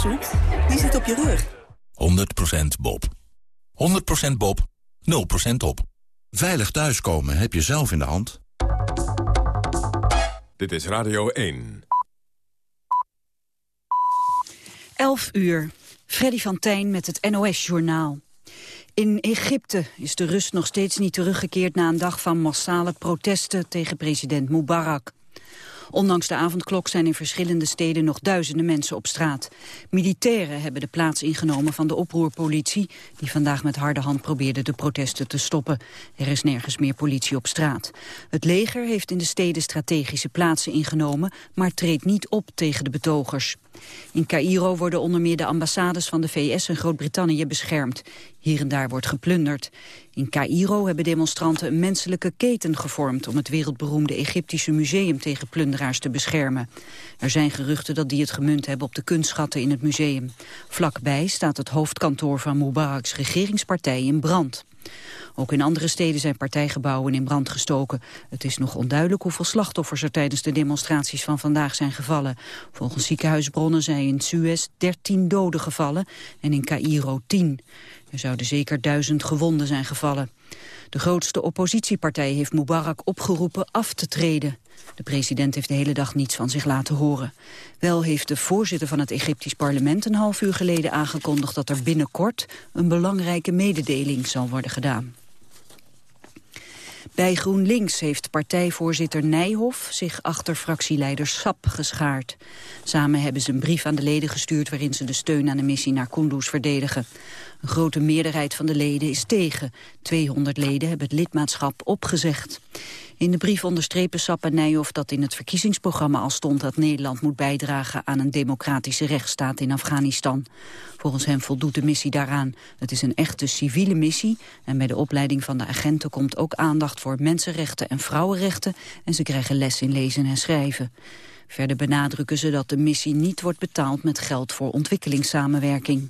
zoekt, die zit op je rug. 100% Bob. 100% Bob. 0% op. Veilig thuiskomen heb je zelf in de hand. Dit is Radio 1. 11 uur. Freddy van Tijn met het NOS-journaal. In Egypte is de rust nog steeds niet teruggekeerd na een dag van massale protesten tegen president Mubarak. Ondanks de avondklok zijn in verschillende steden nog duizenden mensen op straat. Militairen hebben de plaats ingenomen van de oproerpolitie... die vandaag met harde hand probeerde de protesten te stoppen. Er is nergens meer politie op straat. Het leger heeft in de steden strategische plaatsen ingenomen... maar treedt niet op tegen de betogers. In Cairo worden onder meer de ambassades van de VS en Groot-Brittannië beschermd. Hier en daar wordt geplunderd. In Cairo hebben demonstranten een menselijke keten gevormd... om het wereldberoemde Egyptische museum tegen plunderaars te beschermen. Er zijn geruchten dat die het gemunt hebben op de kunstschatten in het museum. Vlakbij staat het hoofdkantoor van Mubarak's regeringspartij in brand. Ook in andere steden zijn partijgebouwen in brand gestoken. Het is nog onduidelijk hoeveel slachtoffers er tijdens de demonstraties van vandaag zijn gevallen. Volgens ziekenhuisbronnen zijn in Suez 13 doden gevallen en in Cairo 10. Er zouden zeker duizend gewonden zijn gevallen. De grootste oppositiepartij heeft Mubarak opgeroepen af te treden. De president heeft de hele dag niets van zich laten horen. Wel heeft de voorzitter van het Egyptisch parlement een half uur geleden aangekondigd dat er binnenkort een belangrijke mededeling zal worden gedaan. Bij GroenLinks heeft partijvoorzitter Nijhoff zich achter fractieleider Sap geschaard. Samen hebben ze een brief aan de leden gestuurd waarin ze de steun aan de missie naar Kunduz verdedigen. Een grote meerderheid van de leden is tegen. 200 leden hebben het lidmaatschap opgezegd. In de brief onderstrepen Sap Nijhoff dat in het verkiezingsprogramma al stond dat Nederland moet bijdragen aan een democratische rechtsstaat in Afghanistan. Volgens hem voldoet de missie daaraan. Het is een echte civiele missie en bij de opleiding van de agenten komt ook aandacht voor mensenrechten en vrouwenrechten en ze krijgen les in lezen en schrijven. Verder benadrukken ze dat de missie niet wordt betaald met geld voor ontwikkelingssamenwerking.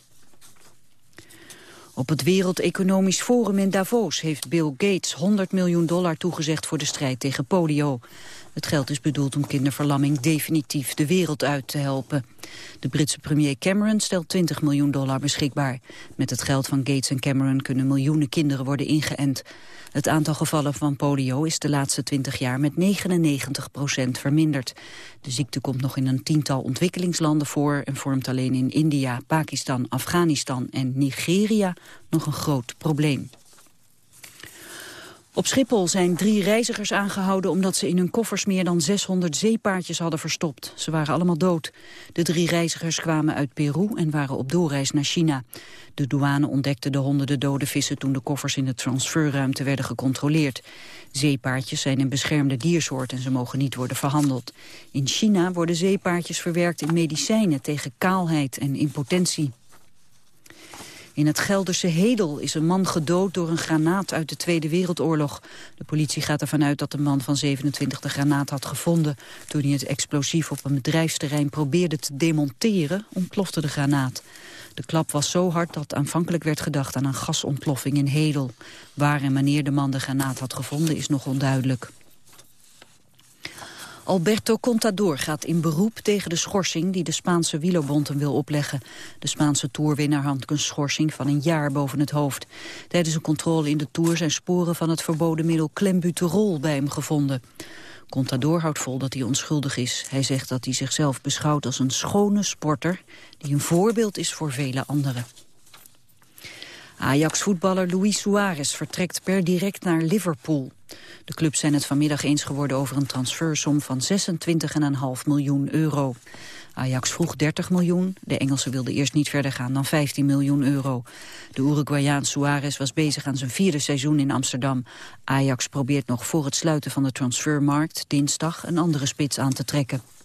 Op het Wereld Economisch Forum in Davos heeft Bill Gates 100 miljoen dollar toegezegd voor de strijd tegen polio. Het geld is bedoeld om kinderverlamming definitief de wereld uit te helpen. De Britse premier Cameron stelt 20 miljoen dollar beschikbaar. Met het geld van Gates en Cameron kunnen miljoenen kinderen worden ingeënt. Het aantal gevallen van polio is de laatste 20 jaar met 99 procent verminderd. De ziekte komt nog in een tiental ontwikkelingslanden voor... en vormt alleen in India, Pakistan, Afghanistan en Nigeria nog een groot probleem. Op Schiphol zijn drie reizigers aangehouden omdat ze in hun koffers meer dan 600 zeepaardjes hadden verstopt. Ze waren allemaal dood. De drie reizigers kwamen uit Peru en waren op doorreis naar China. De douane ontdekte de honderden dode vissen toen de koffers in de transferruimte werden gecontroleerd. Zeepaardjes zijn een beschermde diersoort en ze mogen niet worden verhandeld. In China worden zeepaardjes verwerkt in medicijnen tegen kaalheid en impotentie. In het Gelderse Hedel is een man gedood door een granaat uit de Tweede Wereldoorlog. De politie gaat ervan uit dat de man van 27 de granaat had gevonden. Toen hij het explosief op een bedrijfsterrein probeerde te demonteren, ontplofte de granaat. De klap was zo hard dat aanvankelijk werd gedacht aan een gasontploffing in Hedel. Waar en wanneer de man de granaat had gevonden is nog onduidelijk. Alberto Contador gaat in beroep tegen de schorsing die de Spaanse wielerbond hem wil opleggen. De Spaanse toerwinnaar hangt een schorsing van een jaar boven het hoofd. Tijdens een controle in de Tour zijn sporen van het verboden middel klembuterol bij hem gevonden. Contador houdt vol dat hij onschuldig is. Hij zegt dat hij zichzelf beschouwt als een schone sporter... die een voorbeeld is voor vele anderen. Ajax-voetballer Luis Suarez vertrekt per direct naar Liverpool. De clubs zijn het vanmiddag eens geworden over een transfersom van 26,5 miljoen euro. Ajax vroeg 30 miljoen, de Engelsen wilden eerst niet verder gaan dan 15 miljoen euro. De Uruguayaan Suarez was bezig aan zijn vierde seizoen in Amsterdam. Ajax probeert nog voor het sluiten van de transfermarkt dinsdag een andere spits aan te trekken.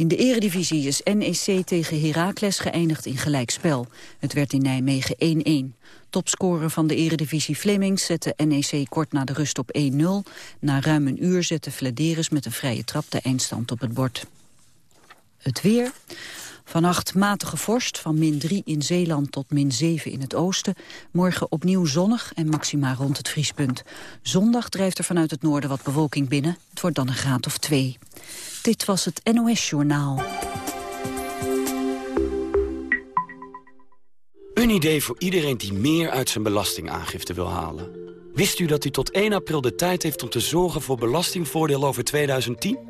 In de eredivisie is NEC tegen Heracles geëindigd in gelijkspel. Het werd in Nijmegen 1-1. Topscorer van de eredivisie Flemings zette NEC kort na de rust op 1-0. Na ruim een uur zette Vladeris met een vrije trap de eindstand op het bord. Het weer. Vannacht matige vorst, van min 3 in Zeeland tot min 7 in het oosten. Morgen opnieuw zonnig en maxima rond het vriespunt. Zondag drijft er vanuit het noorden wat bewolking binnen. Het wordt dan een graad of 2. Dit was het NOS Journaal. Een idee voor iedereen die meer uit zijn belastingaangifte wil halen. Wist u dat u tot 1 april de tijd heeft om te zorgen voor belastingvoordeel over 2010?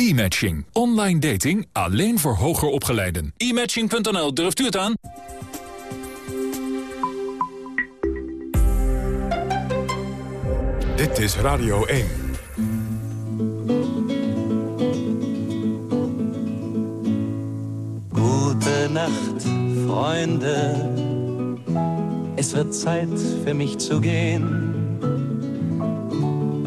E-matching. Online dating alleen voor hoger opgeleiden. E-matching.nl, durft u het aan? Dit is Radio 1. Gute Nacht, Freunde. Es wird Zeit für mich zu gehen.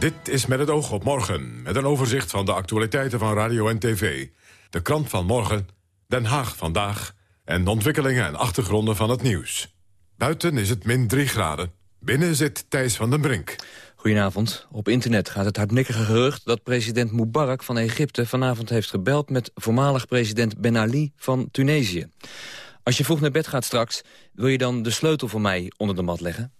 Dit is met het oog op morgen, met een overzicht van de actualiteiten van radio en tv. De krant van morgen, Den Haag vandaag... en de ontwikkelingen en achtergronden van het nieuws. Buiten is het min 3 graden. Binnen zit Thijs van den Brink. Goedenavond. Op internet gaat het hardnekkige gerucht dat president Mubarak van Egypte vanavond heeft gebeld met voormalig president Ben Ali van Tunesië. Als je vroeg naar bed gaat straks, wil je dan de sleutel voor mij onder de mat leggen?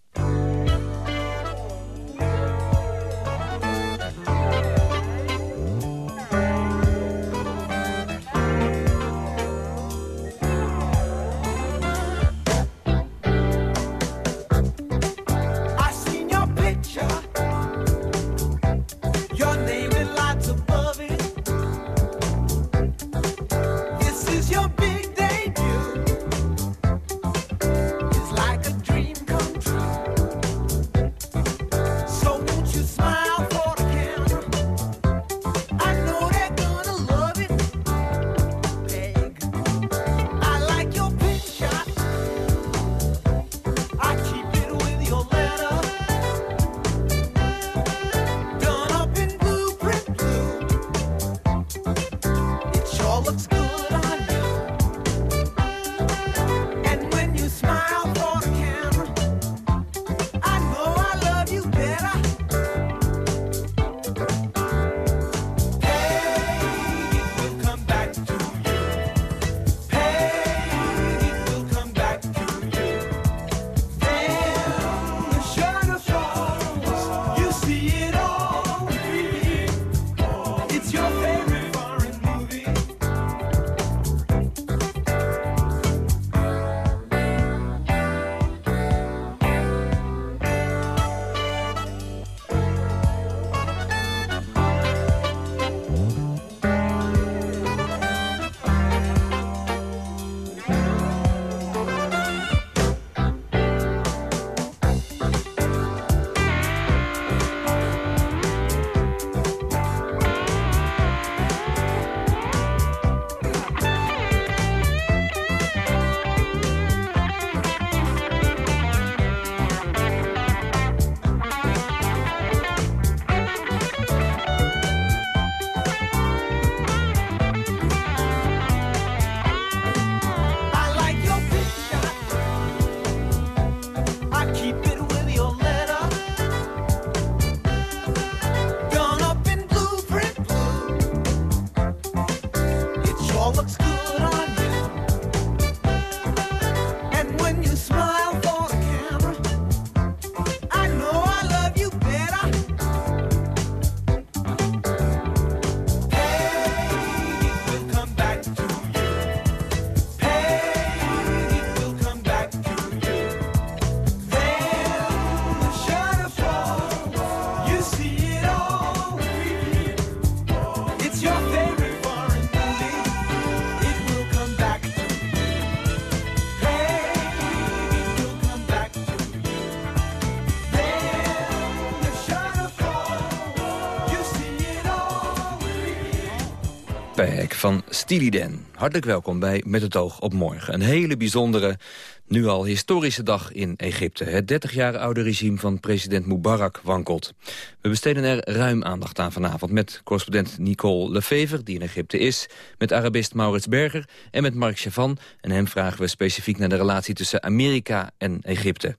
Stiliden. Hartelijk welkom bij Met het oog op morgen. Een hele bijzondere, nu al historische dag in Egypte. Het 30 jaar oude regime van president Mubarak wankelt. We besteden er ruim aandacht aan vanavond met correspondent Nicole Lefever, die in Egypte is, met Arabist Maurits Berger en met Mark Chavan. En hem vragen we specifiek naar de relatie tussen Amerika en Egypte.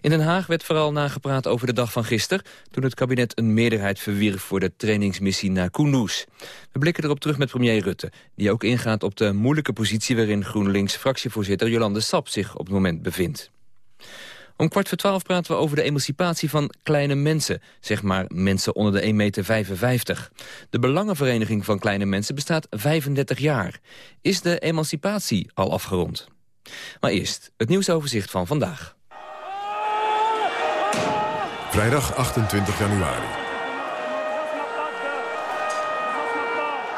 In Den Haag werd vooral nagepraat over de dag van gisteren... toen het kabinet een meerderheid verwierf voor de trainingsmissie naar Kunduz. We blikken erop terug met premier Rutte... die ook ingaat op de moeilijke positie waarin GroenLinks-fractievoorzitter Jolande Sap zich op het moment bevindt. Om kwart voor twaalf praten we over de emancipatie van kleine mensen. Zeg maar mensen onder de 1,55 meter. De Belangenvereniging van Kleine Mensen bestaat 35 jaar. Is de emancipatie al afgerond? Maar eerst het nieuwsoverzicht van vandaag. Vrijdag 28 januari.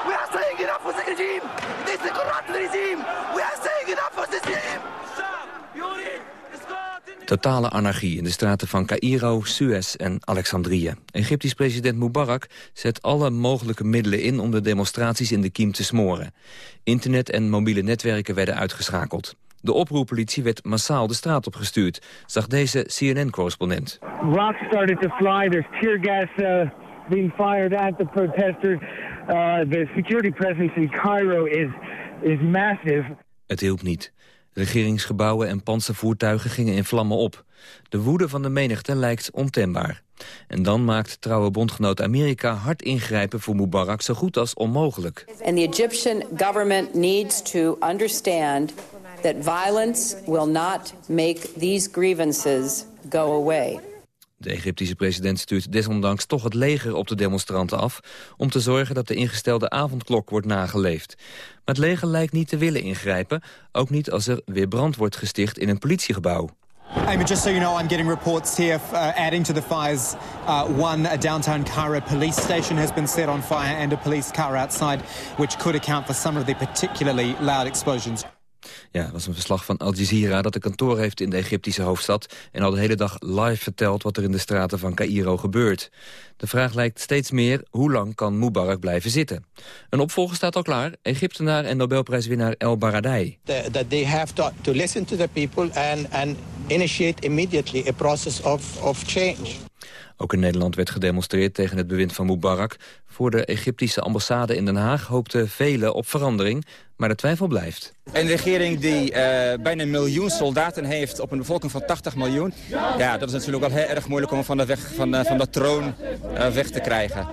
We are saying enough for this regime. This is a corrupt regime. We are saying enough for this regime. Totale anarchie in de straten van Cairo, Suez en Alexandrië. Egyptisch president Mubarak zet alle mogelijke middelen in... om de demonstraties in de kiem te smoren. Internet en mobiele netwerken werden uitgeschakeld. De oproeppolitie werd massaal de straat opgestuurd, zag deze CNN-correspondent. Rocks started to fly, there's tear gas uh, being fired at the protesters. Uh, the security presence in Cairo is, is massive. Het hielp niet. Regeringsgebouwen en panzervoertuigen gingen in vlammen op. De woede van de menigte lijkt ontembaar. En dan maakt trouwe bondgenoot Amerika hard ingrijpen voor Mubarak zo goed als onmogelijk. And the Egyptian government needs to understand that violence will not make these grievances go away. De Egyptische president stuurt desondanks toch het leger op de demonstranten af... om te zorgen dat de ingestelde avondklok wordt nageleefd. Maar het leger lijkt niet te willen ingrijpen... ook niet als er weer brand wordt gesticht in een politiegebouw. Amy, just so you know, I'm getting reports here uh, adding to the fires. Uh, one, a downtown Cairo police station has been set on fire and a police car outside, which could account for some of the particularly loud explosions. Ja, dat was een verslag van Al Jazeera dat een kantoor heeft in de Egyptische hoofdstad... en al de hele dag live vertelt wat er in de straten van Cairo gebeurt. De vraag lijkt steeds meer, hoe lang kan Mubarak blijven zitten? Een opvolger staat al klaar, Egyptenaar en Nobelprijswinnaar El Baradei. That they have to, to listen to the people and, and initiate immediately a process of, of change. Ook in Nederland werd gedemonstreerd tegen het bewind van Mubarak. Voor de Egyptische ambassade in Den Haag hoopten velen op verandering, maar de twijfel blijft. Een regering die uh, bijna een miljoen soldaten heeft op een bevolking van 80 miljoen... ja, dat is natuurlijk wel heel erg moeilijk om van de, weg, van, de, van de troon uh, weg te krijgen.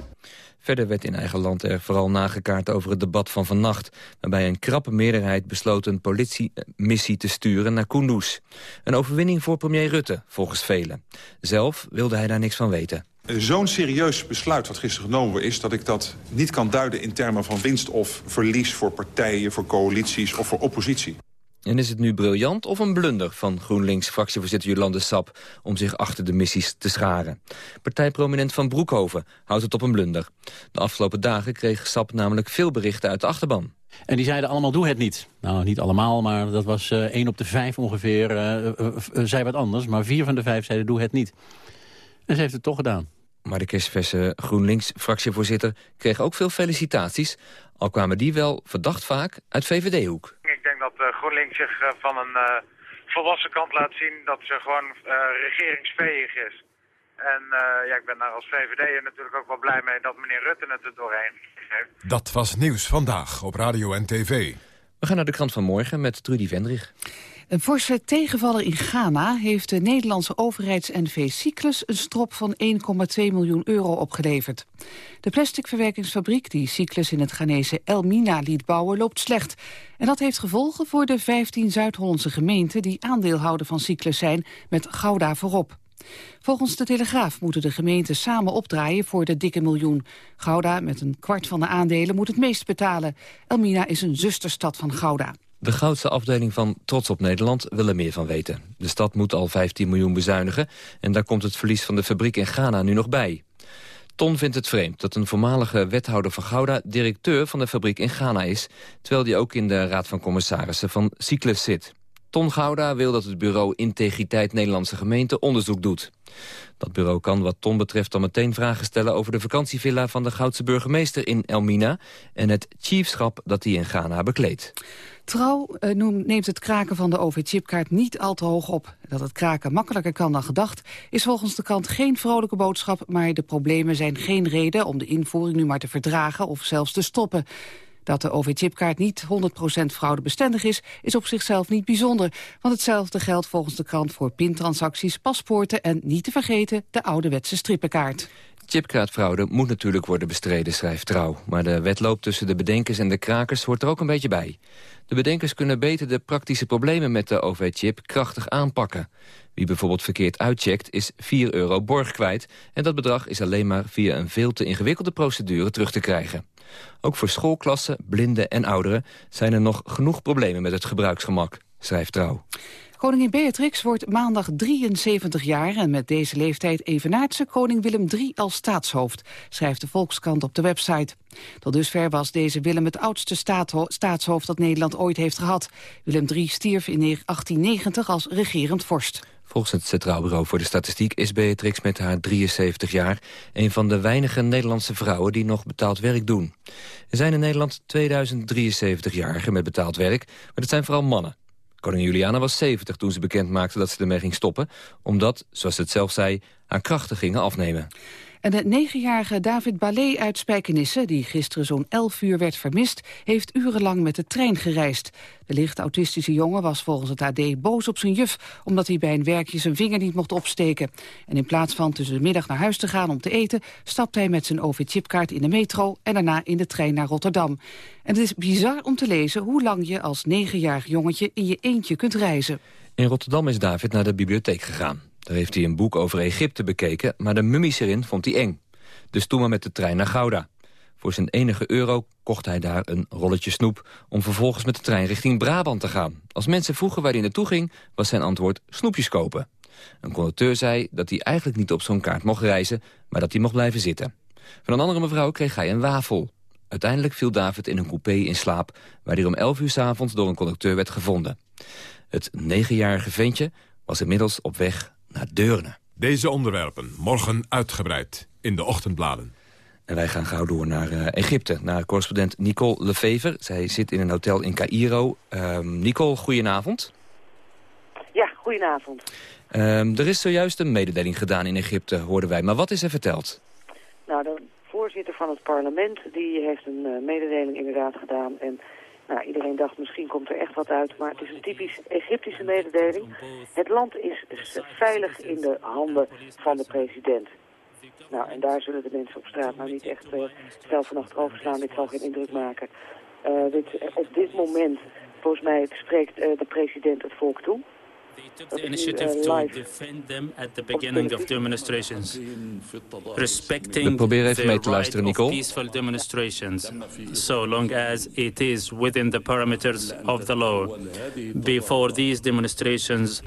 Verder werd in eigen land er vooral nagekaart over het debat van vannacht... waarbij een krappe meerderheid besloot een politiemissie te sturen naar Kunduz. Een overwinning voor premier Rutte, volgens velen. Zelf wilde hij daar niks van weten. Zo'n serieus besluit wat gisteren genomen is... dat ik dat niet kan duiden in termen van winst of verlies... voor partijen, voor coalities of voor oppositie. En is het nu briljant of een blunder van GroenLinks-fractievoorzitter Jolande Sap... om zich achter de missies te scharen? Partijprominent Van Broekhoven houdt het op een blunder. De afgelopen dagen kreeg Sap namelijk veel berichten uit de achterban. En die zeiden allemaal, doe het niet. Nou, niet allemaal, maar dat was uh, één op de vijf ongeveer. Uh, uh, zei wat anders, maar vier van de vijf zeiden, doe het niet. En ze heeft het toch gedaan. Maar de kerstverse GroenLinks-fractievoorzitter kreeg ook veel felicitaties... al kwamen die wel verdacht vaak uit VVD-hoek. Ik denk dat uh, GroenLinks zich uh, van een uh, volwassen kant laat zien dat ze gewoon regeringsveeg is. En ja, ik ben daar als VVD'er natuurlijk ook wel blij mee dat meneer Rutte het er doorheen heeft. Dat was Nieuws Vandaag op Radio en TV. We gaan naar de krant van morgen met Trudy Vendrich. Een forse tegenvaller in Ghana heeft de Nederlandse overheids-NV Cyclus een strop van 1,2 miljoen euro opgeleverd. De plasticverwerkingsfabriek die Cyclus in het Ghanese Elmina liet bouwen loopt slecht. En dat heeft gevolgen voor de 15 Zuid-Hollandse gemeenten die aandeelhouder van Cyclus zijn met Gouda voorop. Volgens de Telegraaf moeten de gemeenten samen opdraaien voor de dikke miljoen. Gouda met een kwart van de aandelen moet het meest betalen. Elmina is een zusterstad van Gouda. De goudse afdeling van Trots op Nederland wil er meer van weten. De stad moet al 15 miljoen bezuinigen... en daar komt het verlies van de fabriek in Ghana nu nog bij. Ton vindt het vreemd dat een voormalige wethouder van Gouda... directeur van de fabriek in Ghana is... terwijl die ook in de raad van commissarissen van Cyclus zit. Ton Gouda wil dat het bureau Integriteit Nederlandse Gemeente onderzoek doet. Dat bureau kan wat Ton betreft dan meteen vragen stellen... over de vakantievilla van de Goudse burgemeester in Elmina... en het chiefschap dat hij in Ghana bekleedt. Trouw uh, neemt het kraken van de OV-chipkaart niet al te hoog op. Dat het kraken makkelijker kan dan gedacht... is volgens de kant geen vrolijke boodschap... maar de problemen zijn geen reden om de invoering nu maar te verdragen... of zelfs te stoppen. Dat de OV-chipkaart niet 100% fraudebestendig is, is op zichzelf niet bijzonder. Want hetzelfde geldt volgens de krant voor pintransacties, paspoorten en niet te vergeten de ouderwetse strippenkaart. Chipkaartfraude moet natuurlijk worden bestreden, schrijft Trouw. Maar de wedloop tussen de bedenkers en de krakers hoort er ook een beetje bij. De bedenkers kunnen beter de praktische problemen met de OV-chip krachtig aanpakken. Wie bijvoorbeeld verkeerd uitcheckt is 4 euro borg kwijt... en dat bedrag is alleen maar via een veel te ingewikkelde procedure terug te krijgen. Ook voor schoolklassen, blinden en ouderen zijn er nog genoeg problemen met het gebruiksgemak, schrijft Trouw. Koningin Beatrix wordt maandag 73 jaar... en met deze leeftijd evenaart ze koning Willem III als staatshoofd... schrijft de Volkskrant op de website. Tot dusver was deze Willem het oudste staatshoofd dat Nederland ooit heeft gehad. Willem III stierf in 1890 als regerend vorst. Volgens het Centraal Bureau voor de Statistiek is Beatrix met haar 73 jaar... een van de weinige Nederlandse vrouwen die nog betaald werk doen. Er zijn in Nederland 2073-jarigen met betaald werk, maar dat zijn vooral mannen. Koningin Juliana was 70 toen ze bekend maakte dat ze ermee ging stoppen... omdat, zoals ze het zelf zei, haar krachten gingen afnemen. En de negenjarige David Ballet uit Spijkenisse, die gisteren zo'n 11 uur werd vermist, heeft urenlang met de trein gereisd. De licht autistische jongen was volgens het AD boos op zijn juf, omdat hij bij een werkje zijn vinger niet mocht opsteken. En in plaats van tussen de middag naar huis te gaan om te eten, stapte hij met zijn OV-chipkaart in de metro en daarna in de trein naar Rotterdam. En het is bizar om te lezen hoe lang je als negenjarig jongetje in je eentje kunt reizen. In Rotterdam is David naar de bibliotheek gegaan. Daar heeft hij een boek over Egypte bekeken, maar de mummies erin vond hij eng. Dus toen maar met de trein naar Gouda. Voor zijn enige euro kocht hij daar een rolletje snoep... om vervolgens met de trein richting Brabant te gaan. Als mensen vroegen waar hij naartoe ging, was zijn antwoord snoepjes kopen. Een conducteur zei dat hij eigenlijk niet op zo'n kaart mocht reizen... maar dat hij mocht blijven zitten. Van een andere mevrouw kreeg hij een wafel. Uiteindelijk viel David in een coupé in slaap... waar hij om 11 uur s avonds door een conducteur werd gevonden. Het negenjarige ventje was inmiddels op weg naar Deurne. Deze onderwerpen morgen uitgebreid in de ochtendbladen. En wij gaan gauw door naar uh, Egypte, naar correspondent Nicole Lefever. Zij zit in een hotel in Cairo. Um, Nicole, goedenavond. Ja, goedenavond. Um, er is zojuist een mededeling gedaan in Egypte, hoorden wij. Maar wat is er verteld? Nou, de voorzitter van het parlement die heeft een uh, mededeling inderdaad gedaan... en nou, iedereen dacht misschien komt er echt wat uit, maar het is een typisch Egyptische mededeling. Het land is veilig in de handen van de president. Nou, en daar zullen de mensen op straat nou niet echt zelf van achterover slaan. Dit zal geen indruk maken. Uh, dit, op dit moment, volgens mij, spreekt uh, de president het volk toe. The initiative to defend them at the beginning of demonstrations, respecting the right of peaceful demonstrations, so long as it is within the parameters of the law. Before these demonstrations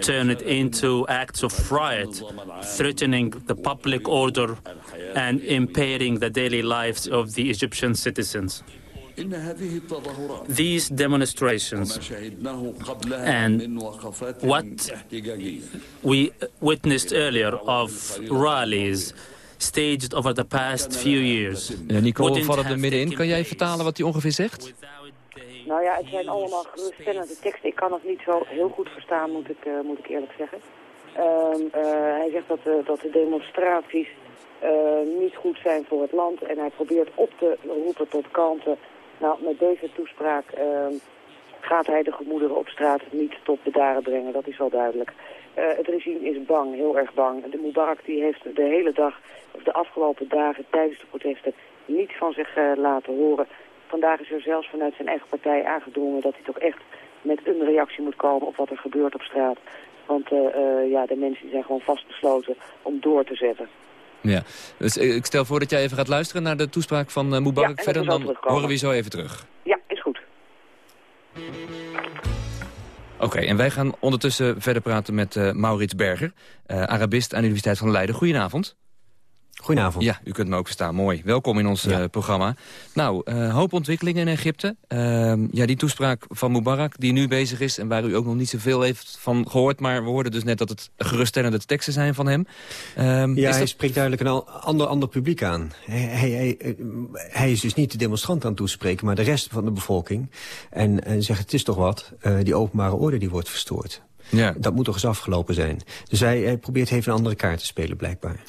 turn it into acts of riot, threatening the public order and impairing the daily lives of the Egyptian citizens. These demonstrations and what we witnessed earlier of rallies staged over the past few years. Ja, Nicole, valt er middenin. Kan jij vertalen wat hij ongeveer zegt? Nou ja, het zijn allemaal geruststellende teksten. Ik kan het niet zo heel goed verstaan, moet ik, uh, moet ik eerlijk zeggen. Um, uh, hij zegt dat, uh, dat de demonstraties niet goed zijn voor het land. En hij probeert op te roepen tot kalmte nou, met deze toespraak uh, gaat hij de gemoederen op straat niet tot bedaren brengen. Dat is wel duidelijk. Uh, het regime is bang, heel erg bang. De Mubarak die heeft de hele dag, of de afgelopen dagen tijdens de protesten, niets van zich uh, laten horen. Vandaag is er zelfs vanuit zijn eigen partij aangedrongen dat hij toch echt met een reactie moet komen op wat er gebeurt op straat. Want uh, ja, de mensen zijn gewoon vastbesloten om door te zetten. Ja, dus ik stel voor dat jij even gaat luisteren naar de toespraak van uh, Mubarak. Ja, Verder dan horen we je zo even terug. Ja, is goed. Oké, okay, en wij gaan ondertussen verder praten met uh, Maurits Berger, uh, Arabist aan de Universiteit van Leiden. Goedenavond. Goedenavond. Ja, u kunt me ook verstaan. Mooi. Welkom in ons eh, programma. Nou, uh, hoop ontwikkelingen in Egypte. Uh, ja, die toespraak van Mubarak die nu bezig is... en waar u ook nog niet zoveel heeft van gehoord... maar we hoorden dus net dat het geruststellende teksten zijn van hem. Um, ja, hij spreekt duidelijk een ander, ander publiek aan. Hij, hij, hij, hij, is dus niet de demonstrant aan het toespreken... maar de rest van de bevolking. En, en zegt, het is toch wat, die openbare orde die wordt verstoord. Ja. Dat moet toch eens afgelopen zijn. Dus hij, hij probeert even een andere kaart te spelen, blijkbaar.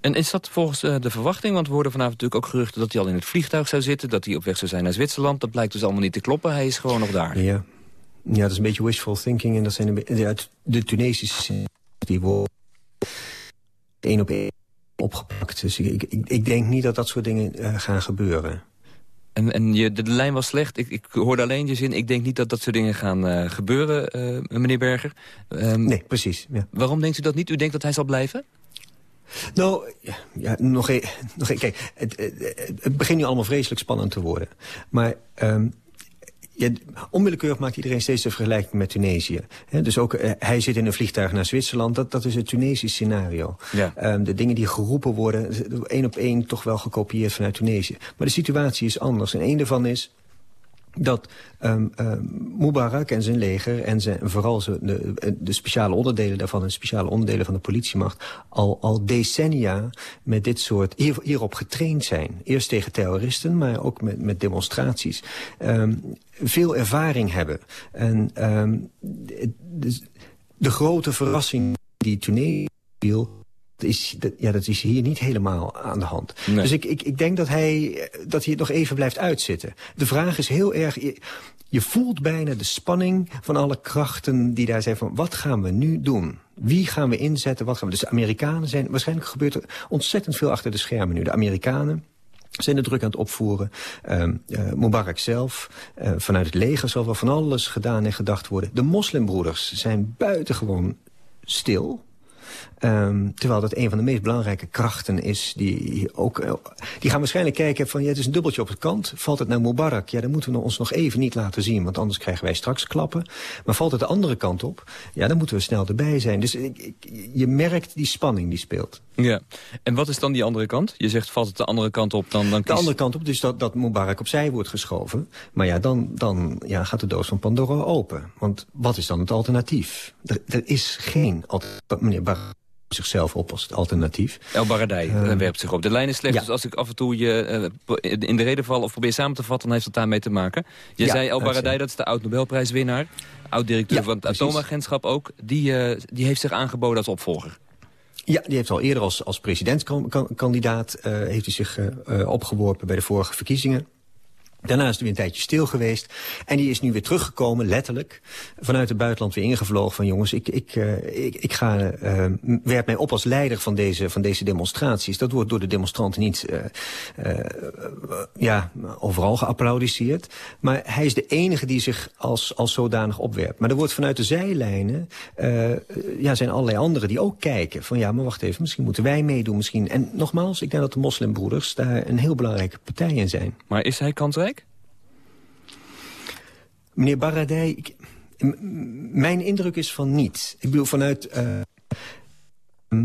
En is dat volgens uh, de verwachting? Want we hoorden vanavond natuurlijk ook geruchten dat hij al in het vliegtuig zou zitten... dat hij op weg zou zijn naar Zwitserland. Dat blijkt dus allemaal niet te kloppen. Hij is gewoon nog daar. Ja, ja dat is een beetje wishful thinking. En dat zijn de, de Tunesische die worden één op één opgepakt. Dus ik, ik, ik, denk niet dat dat soort dingen uh, gaan gebeuren. En, en je, de, lijn was slecht. Ik, ik hoorde alleen je zin. Ik denk niet dat dat soort dingen gaan uh, gebeuren, uh, meneer Berger. Um, nee, precies. Ja. Waarom denkt u dat niet? U denkt dat hij zal blijven? Nou, ja, nog een, nog een, kijk, het, het, het, begint nu allemaal vreselijk spannend te worden. Maar um, ja, onwillekeurig maakt iedereen steeds de vergelijking met Tunesië. dus ook, uh, hij zit in een vliegtuig naar Zwitserland. Dat, dat is het Tunesisch scenario. Ja. Um, de dingen die geroepen worden, één op één toch wel gekopieerd vanuit Tunesië. Maar de situatie is anders. En één daarvan is dat um, um, Mubarak en zijn leger en vooral de, speciale onderdelen daarvan... en speciale onderdelen van de politiemacht... al, al decennia met dit soort hier, hierop getraind zijn. Eerst tegen terroristen, maar ook met, met demonstraties. Um, veel ervaring hebben. En de, de grote verrassing die Tunesië is, dat, ja, dat is hier niet helemaal aan de hand. Dus ik, ik, ik denk dat hij, dat hij het nog even blijft uitzitten. De vraag is heel erg... Je, je voelt bijna de spanning van alle krachten die daar zijn van... wat gaan we nu doen? Wie gaan we inzetten? Wat gaan we? Dus de Amerikanen zijn... Waarschijnlijk gebeurt er ontzettend veel achter de schermen nu. De Amerikanen zijn de druk aan het opvoeren. Uh, uh, Mubarak zelf, uh, vanuit het leger zal wel van alles gedaan en gedacht worden. De moslimbroeders zijn buitengewoon stil. Um, terwijl dat een van de meest belangrijke krachten is. Die, ook, eh, die gaan waarschijnlijk kijken van... Ja, het is een dubbeltje op het kant. Valt het naar Mubarak? Ja, dan moeten we ons nog even niet laten zien. Want anders krijgen wij straks klappen. Maar valt het de andere kant op? Ja, dan moeten we snel erbij zijn. Dus ik, ik, je merkt die spanning die speelt. Ja, en wat is dan die andere kant? Je zegt, valt het de andere kant op, dan... dan De andere kant op, dus dat, dat Mubarak opzij wordt geschoven. Maar ja, dan, dan ja, gaat de doos van Pandora open. Want wat is dan het alternatief? Er, er is geen alternatief. Meneer Barak zichzelf op als het alternatief. El Baradei uh, werpt zich op. De lijn is slecht, dus als ik af en toe je uh, in de reden val... of probeer samen te vatten, dan heeft het daarmee te maken. Je zei El Baradei, dat is de oud-Nobelprijswinnaar. Oud-directeur ja, van het precies. atoomagentschap ook. Die, uh, die heeft zich aangeboden als opvolger. Ja, die heeft al eerder als, als presidentskandidaat heeft hij zich opgeworpen bij de vorige verkiezingen. Daarna is hij weer een tijdje stil geweest. En die is nu weer teruggekomen, letterlijk. Vanuit het buitenland weer ingevlogen van jongens, ik, ik, uh, ik, ga, uh, werp mij op als leider van deze, van deze demonstraties. Dat wordt door de demonstranten niet uh, ja, overal geapplaudisseerd. Maar hij is de enige die zich als, als zodanig opwerpt. Maar er wordt vanuit de zijlijnen, ja, zijn allerlei anderen die ook kijken. Van ja, maar wacht even, misschien moeten wij meedoen. Misschien. En nogmaals, ik denk dat de moslimbroeders daar een heel belangrijke partij in zijn. Maar is hij kansrijk? Meneer Baradei, ik, mijn indruk is van niet. Ik bedoel, vanuit... Uh,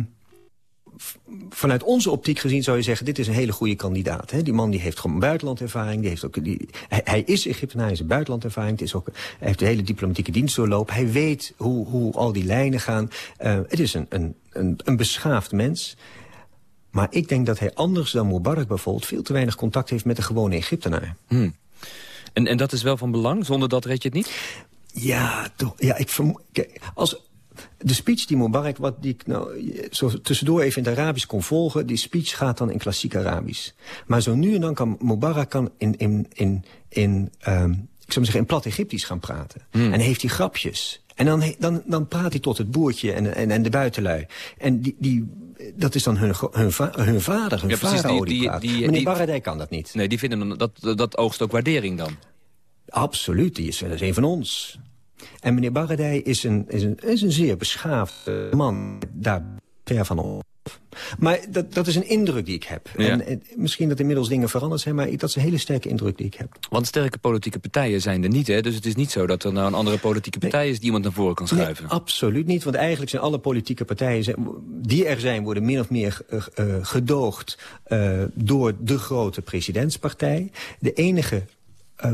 vanuit onze optiek gezien zou je zeggen... dit is een hele goede kandidaat. Hè? Die man die heeft gewoon buitenlandervaring. Die heeft ook, die, hij, is Egyptenaar, hij is buitenlandervaring. Het is ook, hij heeft de hele diplomatieke dienst doorlopen. Hij weet hoe, hoe al die lijnen gaan. Uh, het is een, een, een, een beschaafd mens. Maar ik denk dat hij anders dan Mubarak bijvoorbeeld... veel te weinig contact heeft met de gewone Egyptenaar. Hmm. En, en dat is wel van belang? Zonder dat red je het niet? Ja, toch. Ja, ik vermoed... Als, de speech die Mubarak, wat die ik nou zo tussendoor even in het Arabisch kon volgen... die speech gaat dan in klassiek Arabisch. Maar zo nu en dan kan Mubarak kan in, in, in, in, um, ik zou zeggen, in plat Egyptisch gaan praten. Hmm. En heeft hij grapjes. En dan, dan, dan praat hij tot het boertje en, en, en de buitenlui. En die, die, dat is dan hun, hun, va hun vader, hun ja, precies, die, die, die, Meneer Baradij kan dat niet. Nee, die vinden dat, dat oogst ook waardering dan. Absoluut, die is, dat is een van ons. En meneer Baradij is een, is een, is een zeer beschaafd man, daar ver van op. Maar dat, dat is een indruk die ik heb. En, misschien dat inmiddels dingen veranderd zijn, maar dat is een hele sterke indruk die ik heb. Want sterke politieke partijen zijn er niet, hè? Dus het is niet zo dat er nou een andere politieke partij is die iemand naar voren kan schuiven. Nee, absoluut niet, want eigenlijk zijn alle politieke partijen die er zijn, worden min of meer uh, gedoogd uh, door de grote presidentspartij. De enige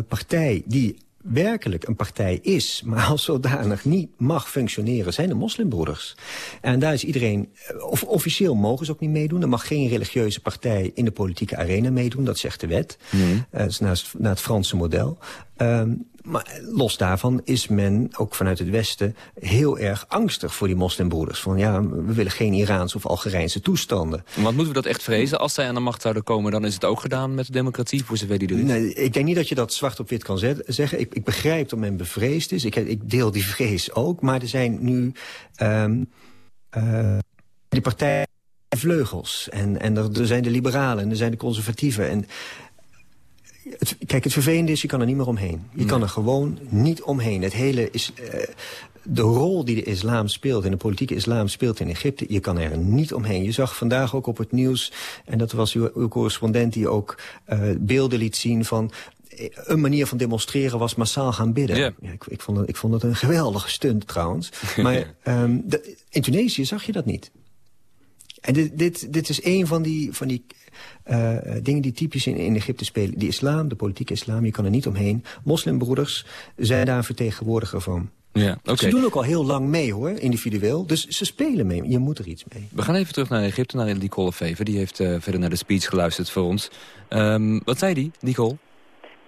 partij die werkelijk een partij is... maar als zodanig niet mag functioneren, zijn de moslimbroeders. En daar is iedereen... Eh, of, officieel mogen ze ook niet meedoen. Er mag geen religieuze partij in de politieke arena meedoen. Dat zegt de wet. Mm. dat is naar, naar het Franse model. Um, maar los daarvan is men, ook vanuit het Westen... heel erg angstig voor die moslimbroeders. Van ja, we willen geen Iraanse of Algerijnse toestanden. Want moeten we dat echt vrezen? Als zij aan de macht zouden komen... dan is het ook gedaan met de democratie, voor zover die er is? Nee, ik denk niet dat je dat zwart op wit kan zeggen. Ik, ik begrijp dat men bevreesd is. Ik, ik, deel die vrees ook. Maar er zijn nu... Um, uh, die partijen vleugels. En, en er, er zijn de liberalen en er zijn de conservatieven. En het, kijk, het vervelende is, je kan er niet meer omheen. Je kan er gewoon niet omheen. Het hele is... Uh, de rol die de islam speelt en de politieke islam speelt in Egypte... je kan er niet omheen. Je zag vandaag ook op het nieuws... en dat was uw, uw correspondent die ook uh, beelden liet zien van een manier van demonstreren was massaal gaan bidden. Ja, ik, ik, vond het, ik vond het een geweldige stunt trouwens. Maar um, de, in Tunesië zag je dat niet. En dit, dit, dit is een van die, van die uh, dingen die typisch in, in Egypte spelen. Die islam, de politieke islam, je kan er niet omheen. Moslimbroeders zijn daar een vertegenwoordiger van. Ja, okay. Ze doen ook al heel lang mee, hoor, individueel. Dus ze spelen mee. Je moet er iets mee. We gaan even terug naar Egypte, naar Nicole Fever. Die heeft uh, verder naar de speech geluisterd voor ons. Um, wat zei die, Nicole?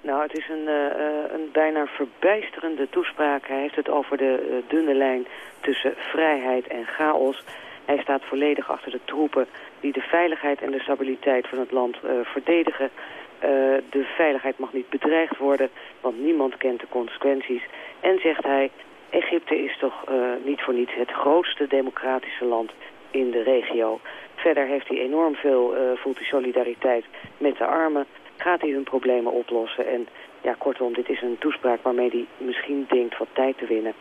Nou, het is een, uh, een bijna verbijsterende toespraak. Hij heeft het over de uh, dunne lijn tussen vrijheid en chaos. Hij staat volledig achter de troepen die de veiligheid en de stabiliteit van het land uh, verdedigen. Uh, de veiligheid mag niet bedreigd worden, want niemand kent de consequenties. En zegt hij, Egypte is toch uh, niet voor niets het grootste democratische land in de regio. Verder heeft hij enorm veel, voelt hij solidariteit met de armen, gaat hij hun problemen oplossen. En ja, kortom, dit is een toespraak waarmee hij misschien denkt wat tijd te winnen.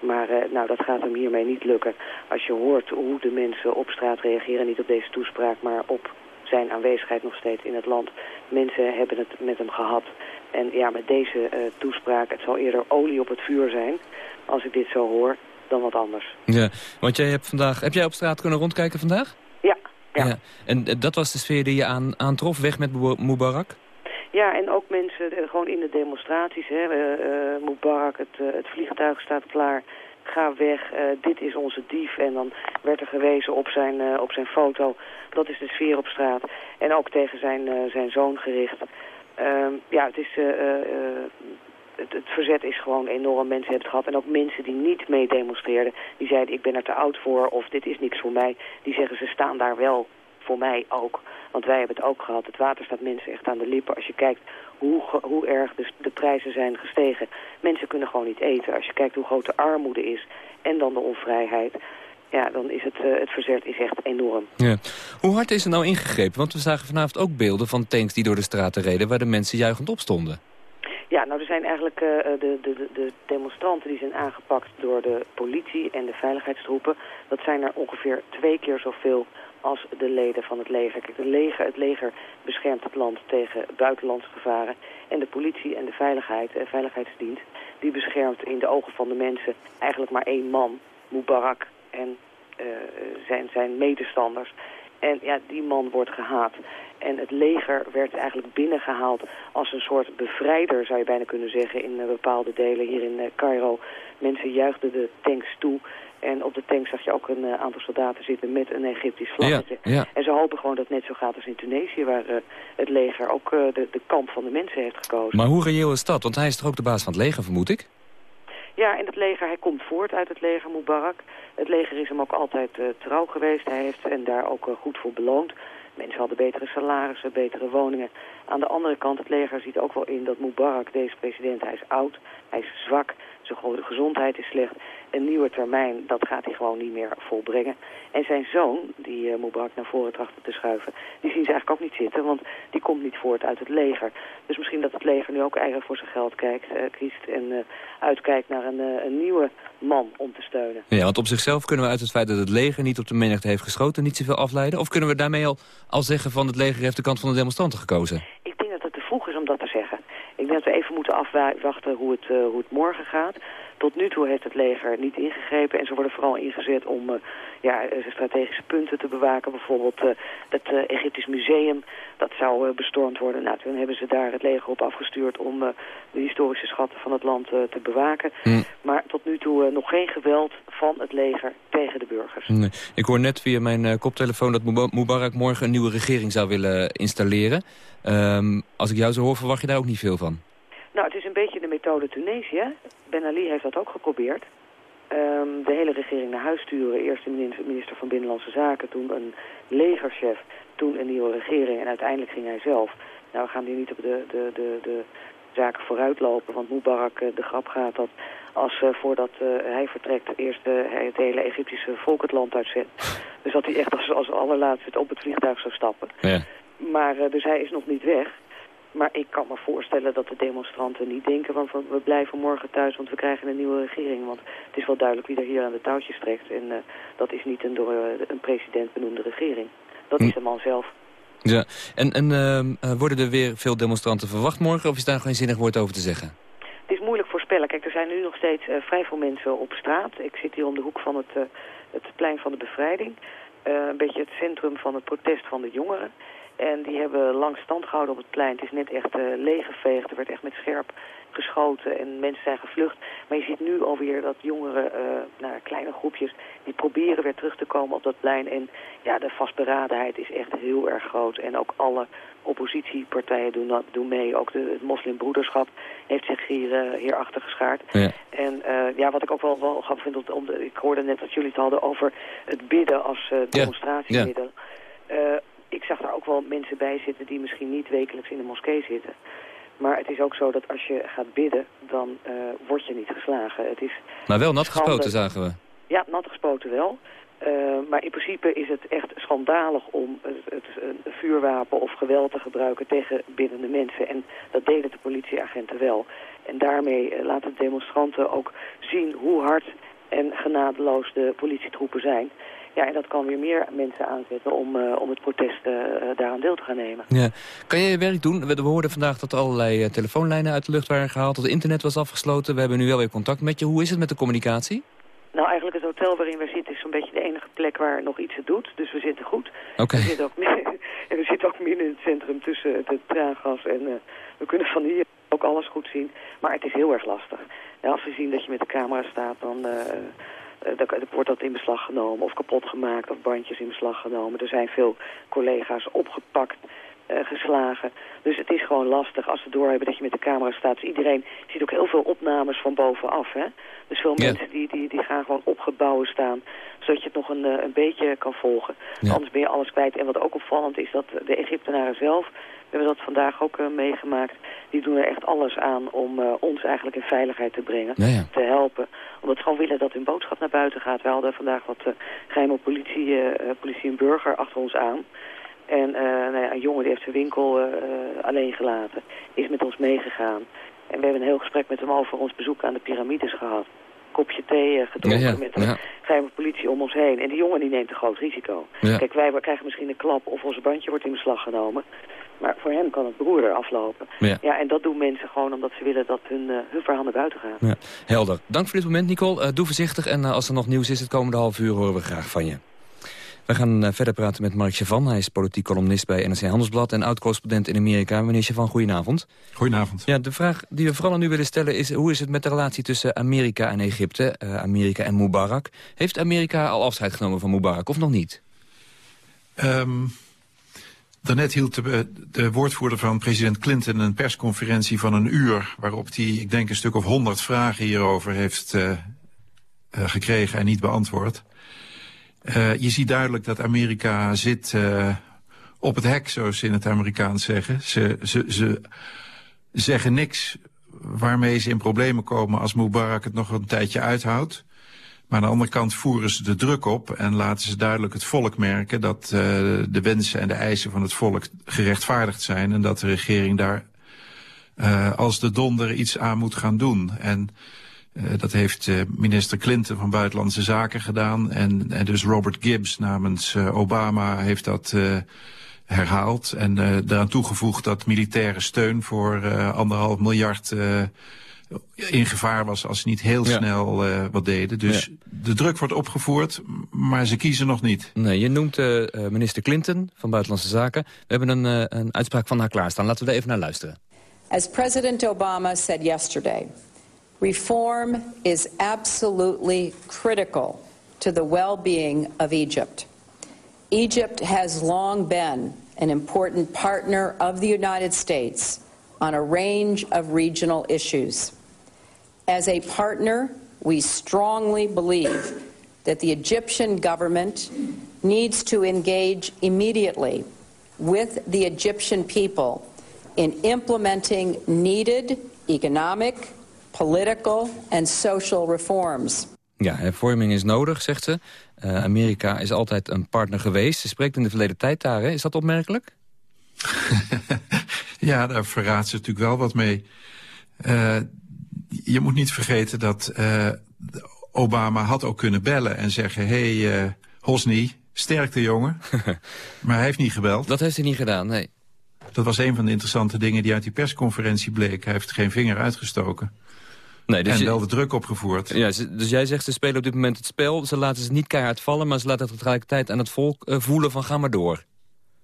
Maar uh, nou, dat gaat hem hiermee niet lukken. Als je hoort hoe de mensen op straat reageren, niet op deze toespraak, maar op zijn aanwezigheid nog steeds in het land. Mensen hebben het met hem gehad. En ja, met deze uh, toespraak, het zal eerder olie op het vuur zijn, als ik dit zo hoor, dan wat anders. Ja, want jij hebt vandaag, heb jij op straat kunnen rondkijken vandaag? Ja. ja. ja. En uh, dat was de sfeer die je aan, aantrof, weg met Mubarak? Ja, en ook mensen uh, gewoon in de demonstraties. Hè. Uh, Mubarak, het, uh, het vliegtuig staat klaar. Ga weg, dit is onze dief. En dan werd er gewezen op zijn, op zijn foto. Dat is de sfeer op straat. En ook tegen zijn, zijn zoon gericht. Ehm, ja, het is... Het, het, verzet is gewoon enorm. Mensen hebben het gehad. En ook mensen die niet mee demonstreerden. Die zeiden, ik ben er te oud voor. Of dit is niks voor mij. Die zeggen, ze staan daar wel voor mij ook. Want wij hebben het ook gehad. Het water staat mensen echt aan de lippen. Als je kijkt hoe, hoe erg de, de prijzen zijn gestegen. Mensen kunnen gewoon niet eten. Als je kijkt hoe groot de armoede is en dan de onvrijheid ja, dan is het, uh, het verzet is echt enorm. Ja. Hoe hard is er nou ingegrepen? Want we zagen vanavond ook beelden van tanks die door de straten reden... waar de mensen juichend op stonden. Ja, nou er zijn eigenlijk uh, de, de, de demonstranten die zijn aangepakt door de politie en de veiligheidstroepen. Dat zijn er ongeveer twee keer zoveel als de leden van het leger. Kijk, het leger, het leger beschermt het land tegen buitenlandse gevaren. En de politie en de veiligheid, de veiligheidsdienst, die beschermt in de ogen van de mensen eigenlijk maar één man, Mubarak en zijn, zijn medestanders. En ja, die man wordt gehaat. En het leger werd eigenlijk binnengehaald als een soort bevrijder, zou je bijna kunnen zeggen, in uh, bepaalde delen hier in uh, Cairo. Mensen juichten de tanks toe. En op de tank zag je ook een uh, aantal soldaten zitten met een Egyptisch vlaggetje. Ja, ja. En ze hopen gewoon dat het net zo gaat als in Tunesië... waar uh, het leger ook uh, de, de kamp van de mensen heeft gekozen. Maar hoe reëel is dat? Want hij is toch ook de baas van het leger, vermoed ik? Ja, en het leger, hij komt voort uit het leger, Mubarak. Het leger is hem ook altijd trouw geweest. Hij heeft en daar ook goed voor beloond. Mensen hadden betere salarissen, betere woningen. Aan de andere kant, het leger ziet ook wel in dat Mubarak, deze president, hij is oud, hij is zwak. Zijn gezondheid is slecht. Een nieuwe termijn, dat gaat hij gewoon niet meer volbrengen. En zijn zoon, die uh, Mubarak naar voren trachtte te schuiven, die zien ze eigenlijk ook niet zitten, want die komt niet voort uit het leger. Dus misschien dat het leger nu ook eigenlijk voor zijn geld kijkt, uh, kiest en uh, uitkijkt naar een, een, nieuwe man om te steunen. Ja, want op zichzelf kunnen we uit het feit dat het leger niet op de menigte heeft geschoten niet zoveel afleiden? Of kunnen we daarmee al, al zeggen van het leger heeft de kant van de demonstranten gekozen? Ik denk dat het te vroeg is om dat te zeggen. Dat we even moeten afwachten hoe het, hoe het morgen gaat. Tot nu toe heeft het leger niet ingegrepen en ze worden vooral ingezet om uh, ja, strategische punten te bewaken. Bijvoorbeeld uh, het uh, Egyptisch museum, dat zou bestormd worden. Nou, toen hebben ze daar het leger op afgestuurd om de historische schatten van het land te bewaken. Mm. Maar tot nu toe nog geen geweld van het leger tegen de burgers. Nee. Ik hoor net via mijn koptelefoon dat Mubarak morgen een nieuwe regering zou willen installeren. Um, als ik jou zo hoor, verwacht je daar ook niet veel van? Nou, het is een beetje de methode Tunesië. Ben Ali heeft dat ook geprobeerd. Um, de hele regering naar huis sturen. Eerst de minister van Binnenlandse Zaken, toen een legerchef, toen een nieuwe regering. En uiteindelijk ging hij zelf. Nou, we gaan hier niet op de, de, de, de zaken vooruitlopen. Want Mubarak, eh, de grap gaat dat als uh, voordat uh, hij vertrekt eerst uh, het hele Egyptische volk het land uitzet. Dus dat hij echt als, als allerlaatste op het vliegtuig zou stappen. Ja. Maar dus hij is nog niet weg. Maar ik kan me voorstellen dat de demonstranten niet denken... want we blijven morgen thuis, want we krijgen een nieuwe regering. Want het is wel duidelijk wie er hier aan de touwtjes trekt. En uh, dat is niet een door uh, een president benoemde regering. Dat is hm. de man zelf. Ja, en, en uh, worden er weer veel demonstranten verwacht morgen... of is daar geen zinnig woord over te zeggen? Het is moeilijk voorspellen. Kijk, er zijn nu nog steeds vrij veel mensen op straat. Ik zit hier om de hoek van het, het plein van de bevrijding. een beetje het centrum van het protest van de jongeren. En die hebben lang stand gehouden op het plein. Het is net echt uh, leeggeveegd. Er werd echt met scherp geschoten en mensen zijn gevlucht. Maar je ziet nu alweer dat jongeren, uh, nou, kleine groepjes, die proberen weer terug te komen op dat plein. En ja, de vastberadenheid is echt heel erg groot. En ook alle oppositiepartijen doen, dat, doen mee. Ook de, het moslimbroederschap heeft zich hier, uh, hierachter geschaard. Ja. En uh, ja, wat ik ook wel, wel grappig vind, om de, ik hoorde net dat jullie het hadden over het bidden als demonstratiemiddel. Ja. Ja ik zag daar ook wel mensen bij zitten die misschien niet wekelijks in de moskee zitten. Maar het is ook zo dat als je gaat bidden, dan uh, word je niet geslagen. Het is maar wel nat gespoten, zagen we. Ja, nat gespoten wel. Uh, maar in principe is het echt schandalig om het, het, een vuurwapen of geweld te gebruiken tegen biddende mensen. En dat deden de politieagenten wel. En daarmee uh, laten de demonstranten ook zien hoe hard en genadeloos de politietroepen zijn. Ja, en dat kan weer meer mensen aanzetten om, uh, om het protest uh, daaraan deel te gaan nemen. Ja. Kan jij je werk doen? We hoorden vandaag dat er allerlei uh, telefoonlijnen uit de lucht waren gehaald, dat het internet was afgesloten. We hebben nu wel weer contact met je. Hoe is het met de communicatie? Nou, eigenlijk het hotel waarin we zitten is zo'n beetje de enige plek waar nog iets het doet. Dus we zitten goed. Oké. Okay. We, zitten ook en we zitten ook midden in het centrum tussen het traangas en we kunnen van hier ook alles goed zien. Maar het is heel erg lastig. En als we zien dat je met de camera staat, dan dan wordt dat in beslag genomen of kapot gemaakt of bandjes in beslag genomen. Er zijn veel collega's opgepakt, uh, geslagen. Dus het is gewoon lastig als ze doorhebben dat je met de camera staat. Dus iedereen ziet ook heel veel opnames van bovenaf. Hè? Dus veel ja. mensen die, die, die gaan gewoon opgebouwen staan, zodat je het nog een, uh, een beetje kan volgen. Ja. Anders ben je alles kwijt. En wat ook opvallend is dat de Egyptenaren zelf we hebben dat vandaag ook uh, meegemaakt. Die doen er echt alles aan om uh, ons eigenlijk in veiligheid te brengen. Ja, ja. Te helpen. Omdat ze gewoon willen dat hun boodschap naar buiten gaat. We hadden vandaag wat uh, geheime politie, politie en burger achter ons aan. En nou ja, een jongen die heeft zijn winkel alleen gelaten. Is met ons meegegaan. En we hebben een heel gesprek met hem over ons bezoek aan de piramides gehad kopje thee gedronken met de geheime politie om ons heen. En die jongen die neemt een groot risico. Kijk, wij krijgen misschien een klap of ons bandje wordt in beslag genomen. Maar voor hem kan het broer aflopen. Ja. en dat doen mensen gewoon omdat ze willen dat hun, uh, hun verhaal naar buiten gaat. Ja. Helder. Dank voor dit moment, Nicole. Uh, doe voorzichtig en uh, als er nog nieuws is het komende half uur horen we graag van je. We gaan verder praten met Mark Chavan. Hij is politiek columnist bij NRC Handelsblad en oud-correspondent in Amerika. Meneer Chavan, goedenavond. Goedenavond. Ja, de vraag die we vooral aan u willen stellen is... hoe is het met de relatie tussen Amerika en Egypte, Amerika en Mubarak? Heeft Amerika al afscheid genomen van Mubarak of nog niet? Um... Daarnet hield de, de, woordvoerder van president Clinton een persconferentie van een uur... waarop hij, ik denk, een stuk of honderd vragen hierover heeft uh, uh, gekregen en niet beantwoord. Je ziet duidelijk dat Amerika zit op het hek, zoals ze in het Amerikaans zeggen. Ze, ze, ze zeggen niks waarmee ze in problemen komen als Mubarak het nog een tijdje uithoudt. Maar aan de andere kant voeren ze de druk op en laten ze duidelijk het volk merken dat uh, de wensen en de eisen van het volk gerechtvaardigd zijn en dat de regering daar uh, als de donder iets aan moet gaan doen. En uh, dat heeft minister Clinton van Buitenlandse Zaken gedaan en, en dus Robert Gibbs namens Obama heeft dat herhaald en daaraan toegevoegd dat militaire steun voor anderhalf miljard in gevaar was als ze niet heel ja. snel uh, wat deden. Dus ja. de druk wordt opgevoerd, maar ze kiezen nog niet. Nee, je noemt uh, minister Clinton van Buitenlandse Zaken. We hebben een, uh, een uitspraak van haar klaarstaan. Laten we er even naar luisteren. As President Obama said yesterday, reform is absolutely critical to the well-being of Egypt. Egypt has long been an important partner of the United States on a range of regional issues. As a partner, we strongly believe that the Egyptian government needs to engage immediately with the Egyptian people in implementing needed economic, political, and social reforms. Ja, hervorming is nodig, zegt ze. Uh, Amerika is altijd een partner geweest. Ze spreekt in de verleden tijd daar, hè? Is dat opmerkelijk? ja, daar verraadt ze natuurlijk wel wat mee. Uh, je moet niet vergeten dat uh, Obama had ook kunnen bellen en zeggen... hé, hey, Hosni, sterkte jongen. maar hij heeft niet gebeld. Dat heeft hij niet gedaan, nee. Dat was een van de interessante dingen die uit die persconferentie bleek. Hij heeft geen vinger uitgestoken. Nee, dus en wel de druk opgevoerd. Ja, dus jij zegt ze spelen op dit moment het spel. Ze laten ze niet keihard vallen, maar ze laten het tegelijkertijd aan het volk uh, voelen van ga maar door.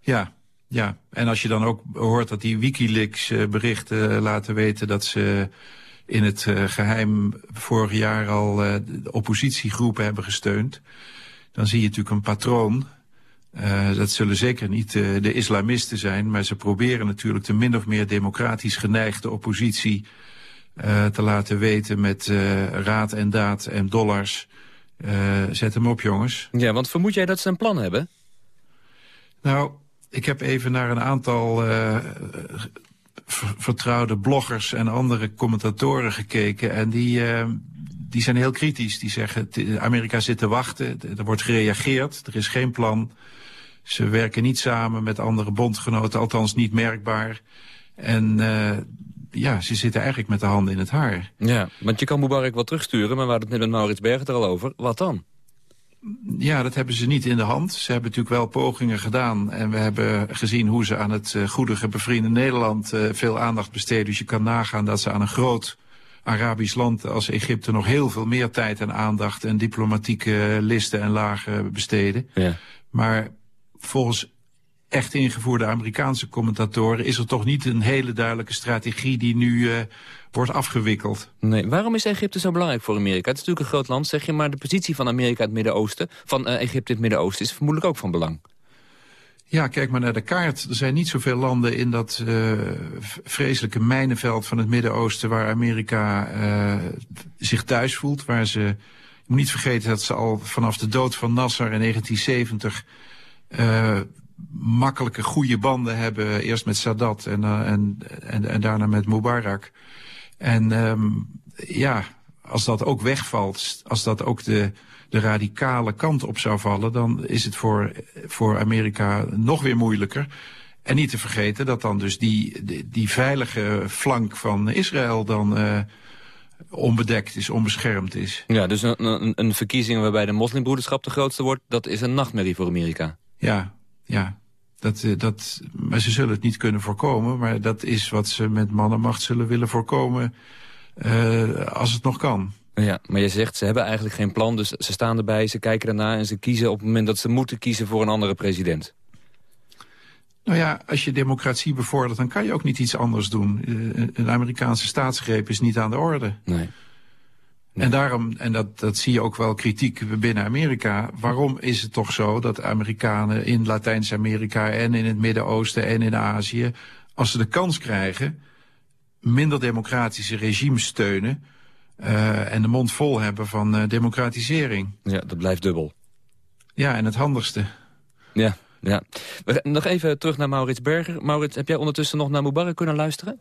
Ja, ja. En als je dan ook hoort dat die Wikileaks uh, berichten laten weten dat ze in het uh, geheim vorig jaar al de oppositiegroepen hebben gesteund. Dan zie je natuurlijk een patroon. dat zullen zeker niet de islamisten zijn, maar ze proberen natuurlijk de min of meer democratisch geneigde oppositie uh, te laten weten met raad en daad en dollars. Zet hem op, jongens. Ja, want vermoed jij dat ze een plan hebben? Nou, ik heb even naar een aantal vertrouwde bloggers en andere commentatoren gekeken. En die, die zijn heel kritisch. Die zeggen, Amerika zit te wachten, er wordt gereageerd, er is geen plan. Ze werken niet samen met andere bondgenoten, althans niet merkbaar. En ja, ze zitten eigenlijk met de handen in het haar. Ja, want je kan Mubarak wel terugsturen, maar we hadden het net met Maurits Berger er al over. Wat dan? Ja, dat hebben ze niet in de hand. Ze hebben natuurlijk wel pogingen gedaan. En we hebben gezien hoe ze aan het uh, goedige bevriende Nederland uh, veel aandacht besteden. Dus je kan nagaan dat ze aan een groot Arabisch land als Egypte nog heel veel meer tijd en aandacht en diplomatieke listen en lagen besteden. Ja. Maar volgens echt ingevoerde Amerikaanse commentatoren... is er toch niet een hele duidelijke strategie die nu uh, wordt afgewikkeld. Nee, waarom is Egypte zo belangrijk voor Amerika? Het is natuurlijk een groot land, zeg je, maar de positie van Amerika in het Midden-Oosten... van uh, Egypte in het Midden-Oosten is vermoedelijk ook van belang. Ja, kijk maar naar de kaart. Er zijn niet zoveel landen in dat uh, vreselijke mijnenveld van het Midden-Oosten... waar Amerika zich thuis voelt, waar ze... Je moet niet vergeten dat ze al vanaf de dood van Nasser in 1970 makkelijke, goede banden hebben. Eerst met Sadat en, en, en, en, daarna met Mubarak. En um, ja, als dat ook wegvalt, als dat ook de, de radicale kant op zou vallen... dan is het voor, voor Amerika nog weer moeilijker. En niet te vergeten dat dan dus die, die, die veilige flank van Israël dan... Uh, onbedekt is, onbeschermd is. Ja, dus een, een, een verkiezing waarbij de moslimbroederschap de grootste wordt... dat is een nachtmerrie voor Amerika. Ja, ja. Dat, eh, dat, maar ze zullen het niet kunnen voorkomen. Maar dat is wat ze met mannenmacht zullen willen voorkomen uh, als het nog kan. Ja, maar je zegt ze hebben eigenlijk geen plan. Dus ze staan erbij, ze kijken ernaar en ze kiezen op het moment dat ze moeten kiezen voor een andere president. Nou ja, als je democratie bevordert, dan kan je ook niet iets anders doen. Uh, een Amerikaanse staatsgreep is niet aan de orde. Nee. En daarom, en dat, dat zie je ook wel kritiek binnen Amerika... waarom is het toch zo dat Amerikanen in Latijns-Amerika... en in het Midden-Oosten en in Azië... als ze de kans krijgen minder democratische regimes steunen... Uh, en de mond vol hebben van uh, democratisering. Ja, dat blijft dubbel. Ja, en het handigste. Ja, ja. Nog even terug naar Maurits Berger. Maurits, heb jij ondertussen nog naar Mubarak kunnen luisteren?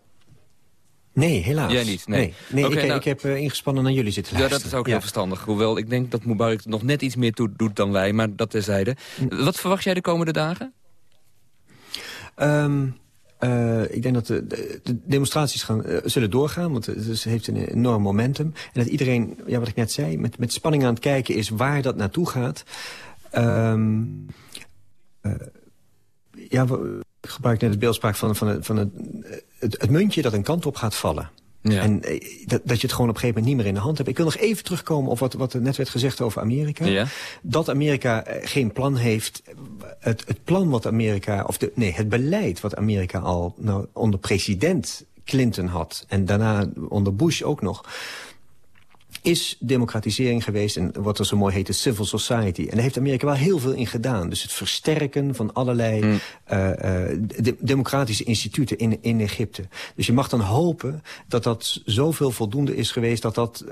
Nee, helaas. Jij niet? Nee. nee. ik, nou- ik, heb uh, ingespannen naar jullie zitten luisteren. Ja, dat is ook heel verstandig. Hoewel ik denk dat Mubarak nog net iets meer doet dan wij, maar dat terzijde. Wat verwacht jij de komende dagen? Um, uh, ik denk dat de, de, demonstraties gaan, uh, zullen doorgaan, want het heeft een enorm momentum. En dat iedereen, ja, wat ik net zei, met, met spanning aan het kijken is waar dat naartoe gaat. Um, uh, ja, gebruik net het beeldspraak van, van, het, van het, het, het muntje dat een kant op gaat vallen. Ja. En dat, dat je het gewoon op een gegeven moment niet meer in de hand hebt. Ik wil nog even terugkomen op wat, wat er net werd gezegd over Amerika. Ja. Dat Amerika geen plan heeft. Het, het plan wat Amerika, of de, nee, het beleid wat Amerika al nou, onder president Clinton had. En daarna onder Bush ook nog is democratisering geweest en wat er zo mooi heet de civil society. En daar heeft Amerika wel heel veel in gedaan. Dus het versterken van allerlei mm. uh, de democratische instituten in, in Egypte. Dus je mag dan hopen dat dat zoveel voldoende is geweest... dat dat,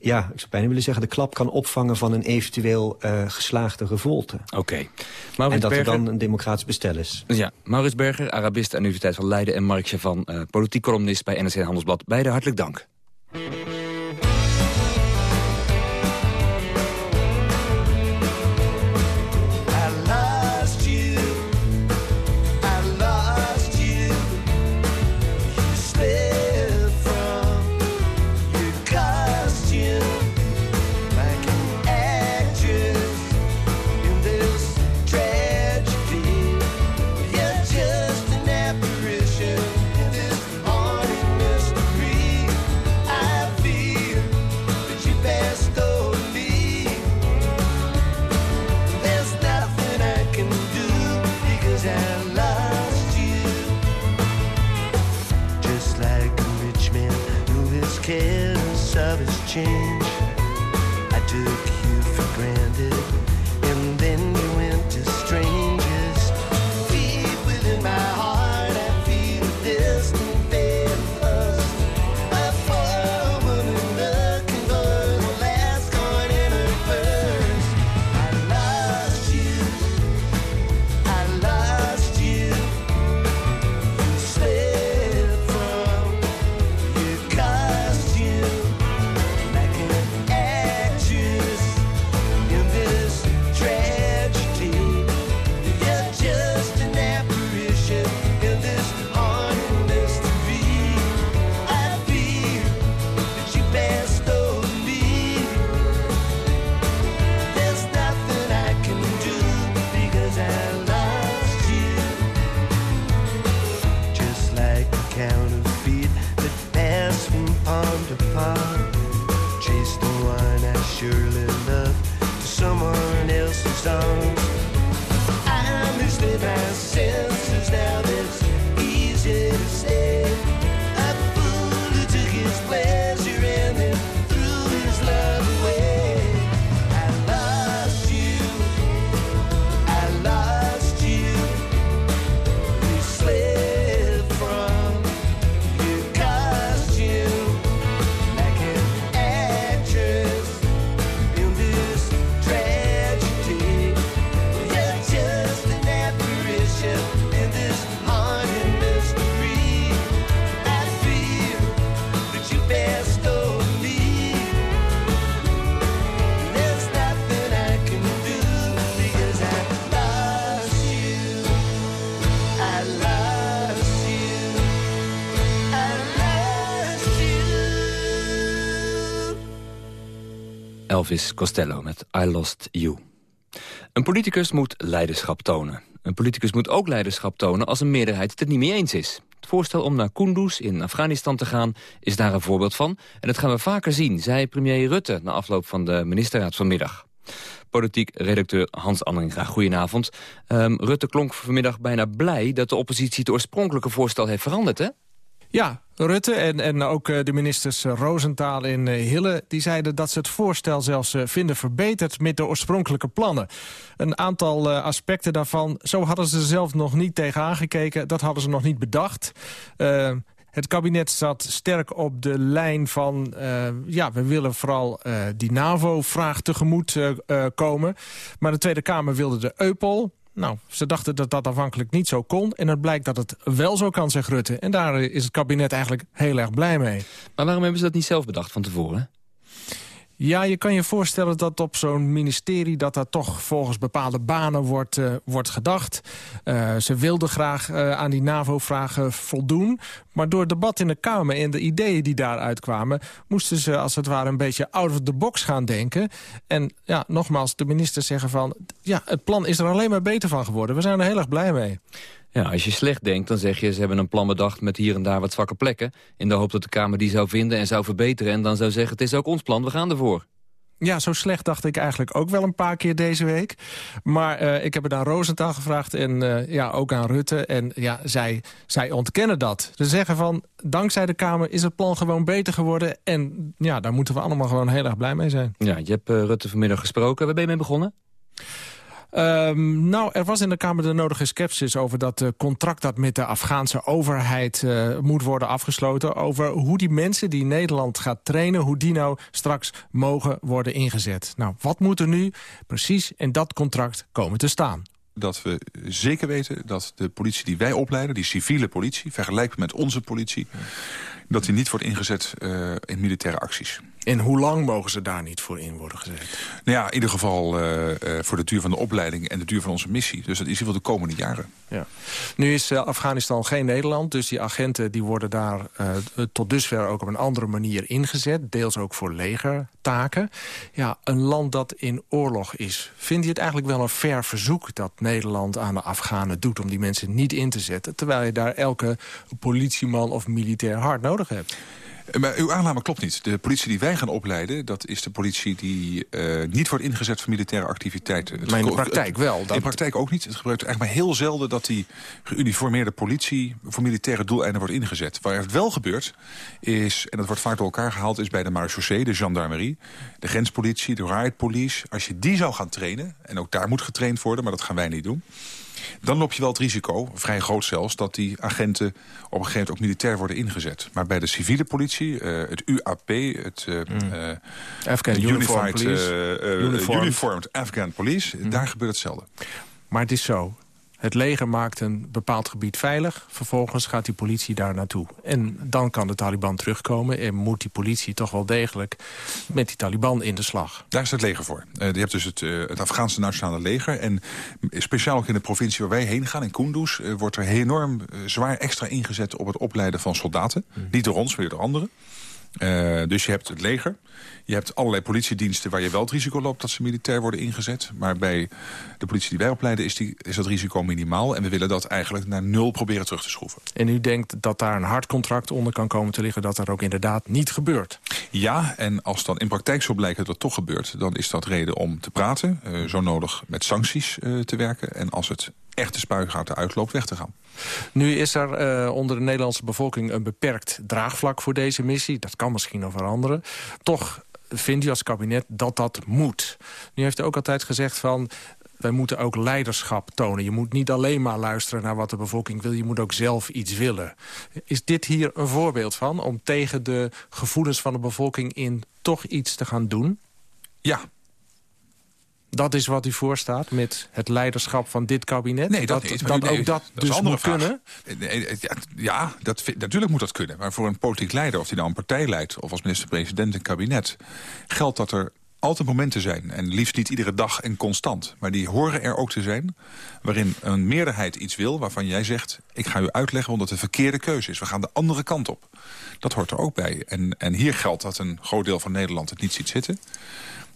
ja, ik zou bijna willen zeggen... de klap kan opvangen van een eventueel uh, geslaagde revolte. Oké. Okay. En dat er dan een democratisch bestel is. Ja, Maurits Berger, Arabist aan de Universiteit van Leiden... en Mark Chavan, uh, politiek columnist bij NRC Handelsblad. Beide hartelijk dank. Elvis Costello met I Lost You. Een politicus moet leiderschap tonen. Een politicus moet ook leiderschap tonen als een meerderheid het er niet mee eens is. Het voorstel om naar Kunduz in Afghanistan te gaan is daar een voorbeeld van. En dat gaan we vaker zien, zei premier Rutte na afloop van de ministerraad vanmiddag. Politiek redacteur Hans Andringa, goedenavond. Um, Rutte klonk vanmiddag bijna blij dat de oppositie het oorspronkelijke voorstel heeft veranderd, hè? Ja, Rutte en, en ook eh, de ministers eh, Roosentaal en eh, Hille... die zeiden dat ze het voorstel zelfs vinden verbeterd... met de oorspronkelijke plannen. Een aantal aspecten daarvan, zo hadden ze zelf nog niet tegen aangekeken. Dat hadden ze nog niet bedacht. Het kabinet zat sterk op de lijn van... ja, we willen vooral die NAVO-vraag tegemoet komen. Maar de Tweede Kamer wilde de EUPOL Nou, ze dachten dat dat afhankelijk niet zo kon. En het blijkt dat het wel zo kan, zegt Rutte. En daar is het kabinet eigenlijk heel erg blij mee. Maar waarom hebben ze dat niet zelf bedacht van tevoren? Ja, je kan je voorstellen dat op zo'n ministerie... dat dat toch volgens bepaalde banen wordt, uh, wordt gedacht. Uh, ze wilden graag uh, aan die NAVO-vragen voldoen. Maar door het debat in de Kamer en de ideeën die daaruit kwamen... moesten ze als het ware een beetje out of the box gaan denken. En ja, nogmaals, de ministers zeggen van... ja, het plan is er alleen maar beter van geworden. We zijn er heel erg blij mee. Ja, als je slecht denkt, dan zeg je... ze hebben een plan bedacht met hier en daar wat zwakke plekken... in de hoop dat de Kamer die zou vinden en zou verbeteren... en dan zou zeggen, het is ook ons plan, we gaan ervoor. Ja, zo slecht dacht ik eigenlijk ook wel een paar keer deze week. Maar uh, ik heb het aan Roosentaal gevraagd en uh, ja, ook aan Rutte. En ja, zij, zij ontkennen dat. Ze zeggen van, dankzij de Kamer is het plan gewoon beter geworden. En ja, daar moeten we allemaal gewoon heel erg blij mee zijn. Ja, je hebt uh, Rutte vanmiddag gesproken. Waar ben je mee begonnen? Um, nou, er was in de Kamer de nodige sceptisch over dat uh, contract dat met de Afghaanse overheid uh, moet worden afgesloten. Over hoe die mensen die Nederland gaat trainen, hoe die nou straks mogen worden ingezet. Nou, wat moet er nu precies in dat contract komen te staan? dat we zeker weten dat de politie die wij opleiden... die civiele politie, vergelijkbaar met onze politie... dat die niet wordt ingezet uh, in militaire acties. En hoe lang mogen ze daar niet voor in worden gezet? Nou ja, in ieder geval uh, uh, voor de duur van de opleiding en de duur van onze missie. Dus dat is in ieder geval de komende jaren. Ja. Nu is Afghanistan geen Nederland, dus die agenten die worden daar tot dusver ook op een andere manier ingezet. Deels ook voor legertaken. Ja, een land dat in oorlog is. Vind je het eigenlijk wel een fair verzoek dat Nederland aan de Afghanen doet... om die mensen niet in te zetten, terwijl je daar elke politieman of militair hard nodig hebt? Maar uw aanname klopt niet. De politie die wij gaan opleiden, dat is de politie die uh, niet wordt ingezet voor militaire activiteiten. Maar in de praktijk wel? In de praktijk ook niet. Het gebeurt eigenlijk maar heel zelden dat die geuniformeerde politie voor militaire doeleinden wordt ingezet. Waar het wel gebeurt is, en dat wordt vaak door elkaar gehaald, is bij de marechaussee, de gendarmerie, de grenspolitie, de riot police. Als je die zou gaan trainen, en ook daar moet getraind worden, maar dat gaan wij niet doen dan loop je wel het risico, vrij groot zelfs... dat die agenten op een gegeven moment ook militair worden ingezet. Maar bij de civiele politie, uh, het UAP, het uh, mm. uh, Afghan Unified. Uniformed. Uniformed Afghan Police, mm. daar gebeurt hetzelfde. Maar het is zo, het leger maakt een bepaald gebied veilig. Vervolgens gaat die politie daar naartoe. En dan kan de Taliban terugkomen. En moet die politie toch wel degelijk met die Taliban in de slag. Daar is het leger voor. Uh, je hebt dus het, uh, het Afghaanse Nationale Leger. En speciaal ook in de provincie waar wij heen gaan, in Kunduz... Uh, wordt er enorm zwaar extra ingezet op het opleiden van soldaten. Mm. Niet door ons, maar door anderen. Uh, dus je hebt het leger. Je hebt allerlei politiediensten waar je wel het risico loopt dat ze militair worden ingezet. Maar bij de politie die wij opleiden is, die, is dat risico minimaal. En we willen dat eigenlijk naar nul proberen terug te schroeven. En u denkt dat daar een hard contract onder kan komen te liggen... dat dat ook inderdaad niet gebeurt? Ja, en als dan in praktijk zo blijkt dat het toch gebeurt... dan is dat reden om te praten. Uh, zo nodig met sancties uh, te werken. En als het echte spuigaten uitloopt, weg te gaan. Nu is er uh, onder de Nederlandse bevolking een beperkt draagvlak voor deze missie. Dat kan misschien nog veranderen. Toch vindt u als kabinet dat dat moet. Nu heeft u ook altijd gezegd van... wij moeten ook leiderschap tonen. Je moet niet alleen maar luisteren naar wat de bevolking wil. Je moet ook zelf iets willen. Is dit hier een voorbeeld van? Om tegen de gevoelens van de bevolking in toch iets te gaan doen? Ja, dat is wat u voorstaat met het leiderschap van dit kabinet? Nee, dat, dat, niet, dat ook dat, dat dus moet kunnen? Ja, dat, natuurlijk moet dat kunnen. Maar voor een politiek leider, of hij nou een partij leidt... of als minister-president een kabinet... geldt dat er altijd momenten zijn. En liefst niet iedere dag en constant. Maar die horen er ook te zijn. Waarin een meerderheid iets wil waarvan jij zegt... ik ga u uitleggen omdat het de verkeerde keuze is. We gaan de andere kant op. Dat hoort er ook bij. En, en hier geldt dat een groot deel van Nederland het niet ziet zitten.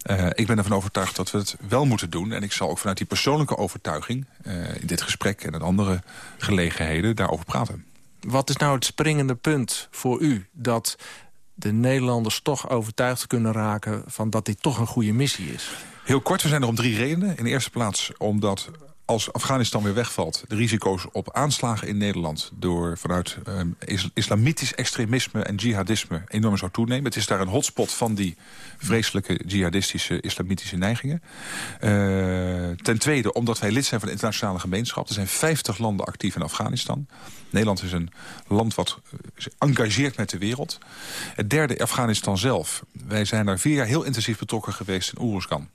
Uh, ik ben ervan overtuigd dat we het wel moeten doen. En ik zal ook vanuit die persoonlijke overtuiging... Uh, in dit gesprek en in andere gelegenheden daarover praten. Wat is nou het springende punt voor u... dat de Nederlanders toch overtuigd kunnen raken... van dat dit toch een goede missie is? Heel kort, we zijn er om drie redenen. In de eerste plaats omdat als Afghanistan weer wegvalt... de risico's op aanslagen in Nederland... door vanuit um, islamitisch extremisme en jihadisme enorm zou toenemen. Het is daar een hotspot van die vreselijke jihadistische islamitische neigingen. Uh, ten tweede, omdat wij lid zijn van de internationale gemeenschap. Er zijn 50 landen actief in Afghanistan. Nederland is een land wat eh, engageert met de wereld. Het derde, Afghanistan zelf. Wij zijn daar vier jaar heel intensief betrokken geweest in Oeruzgan.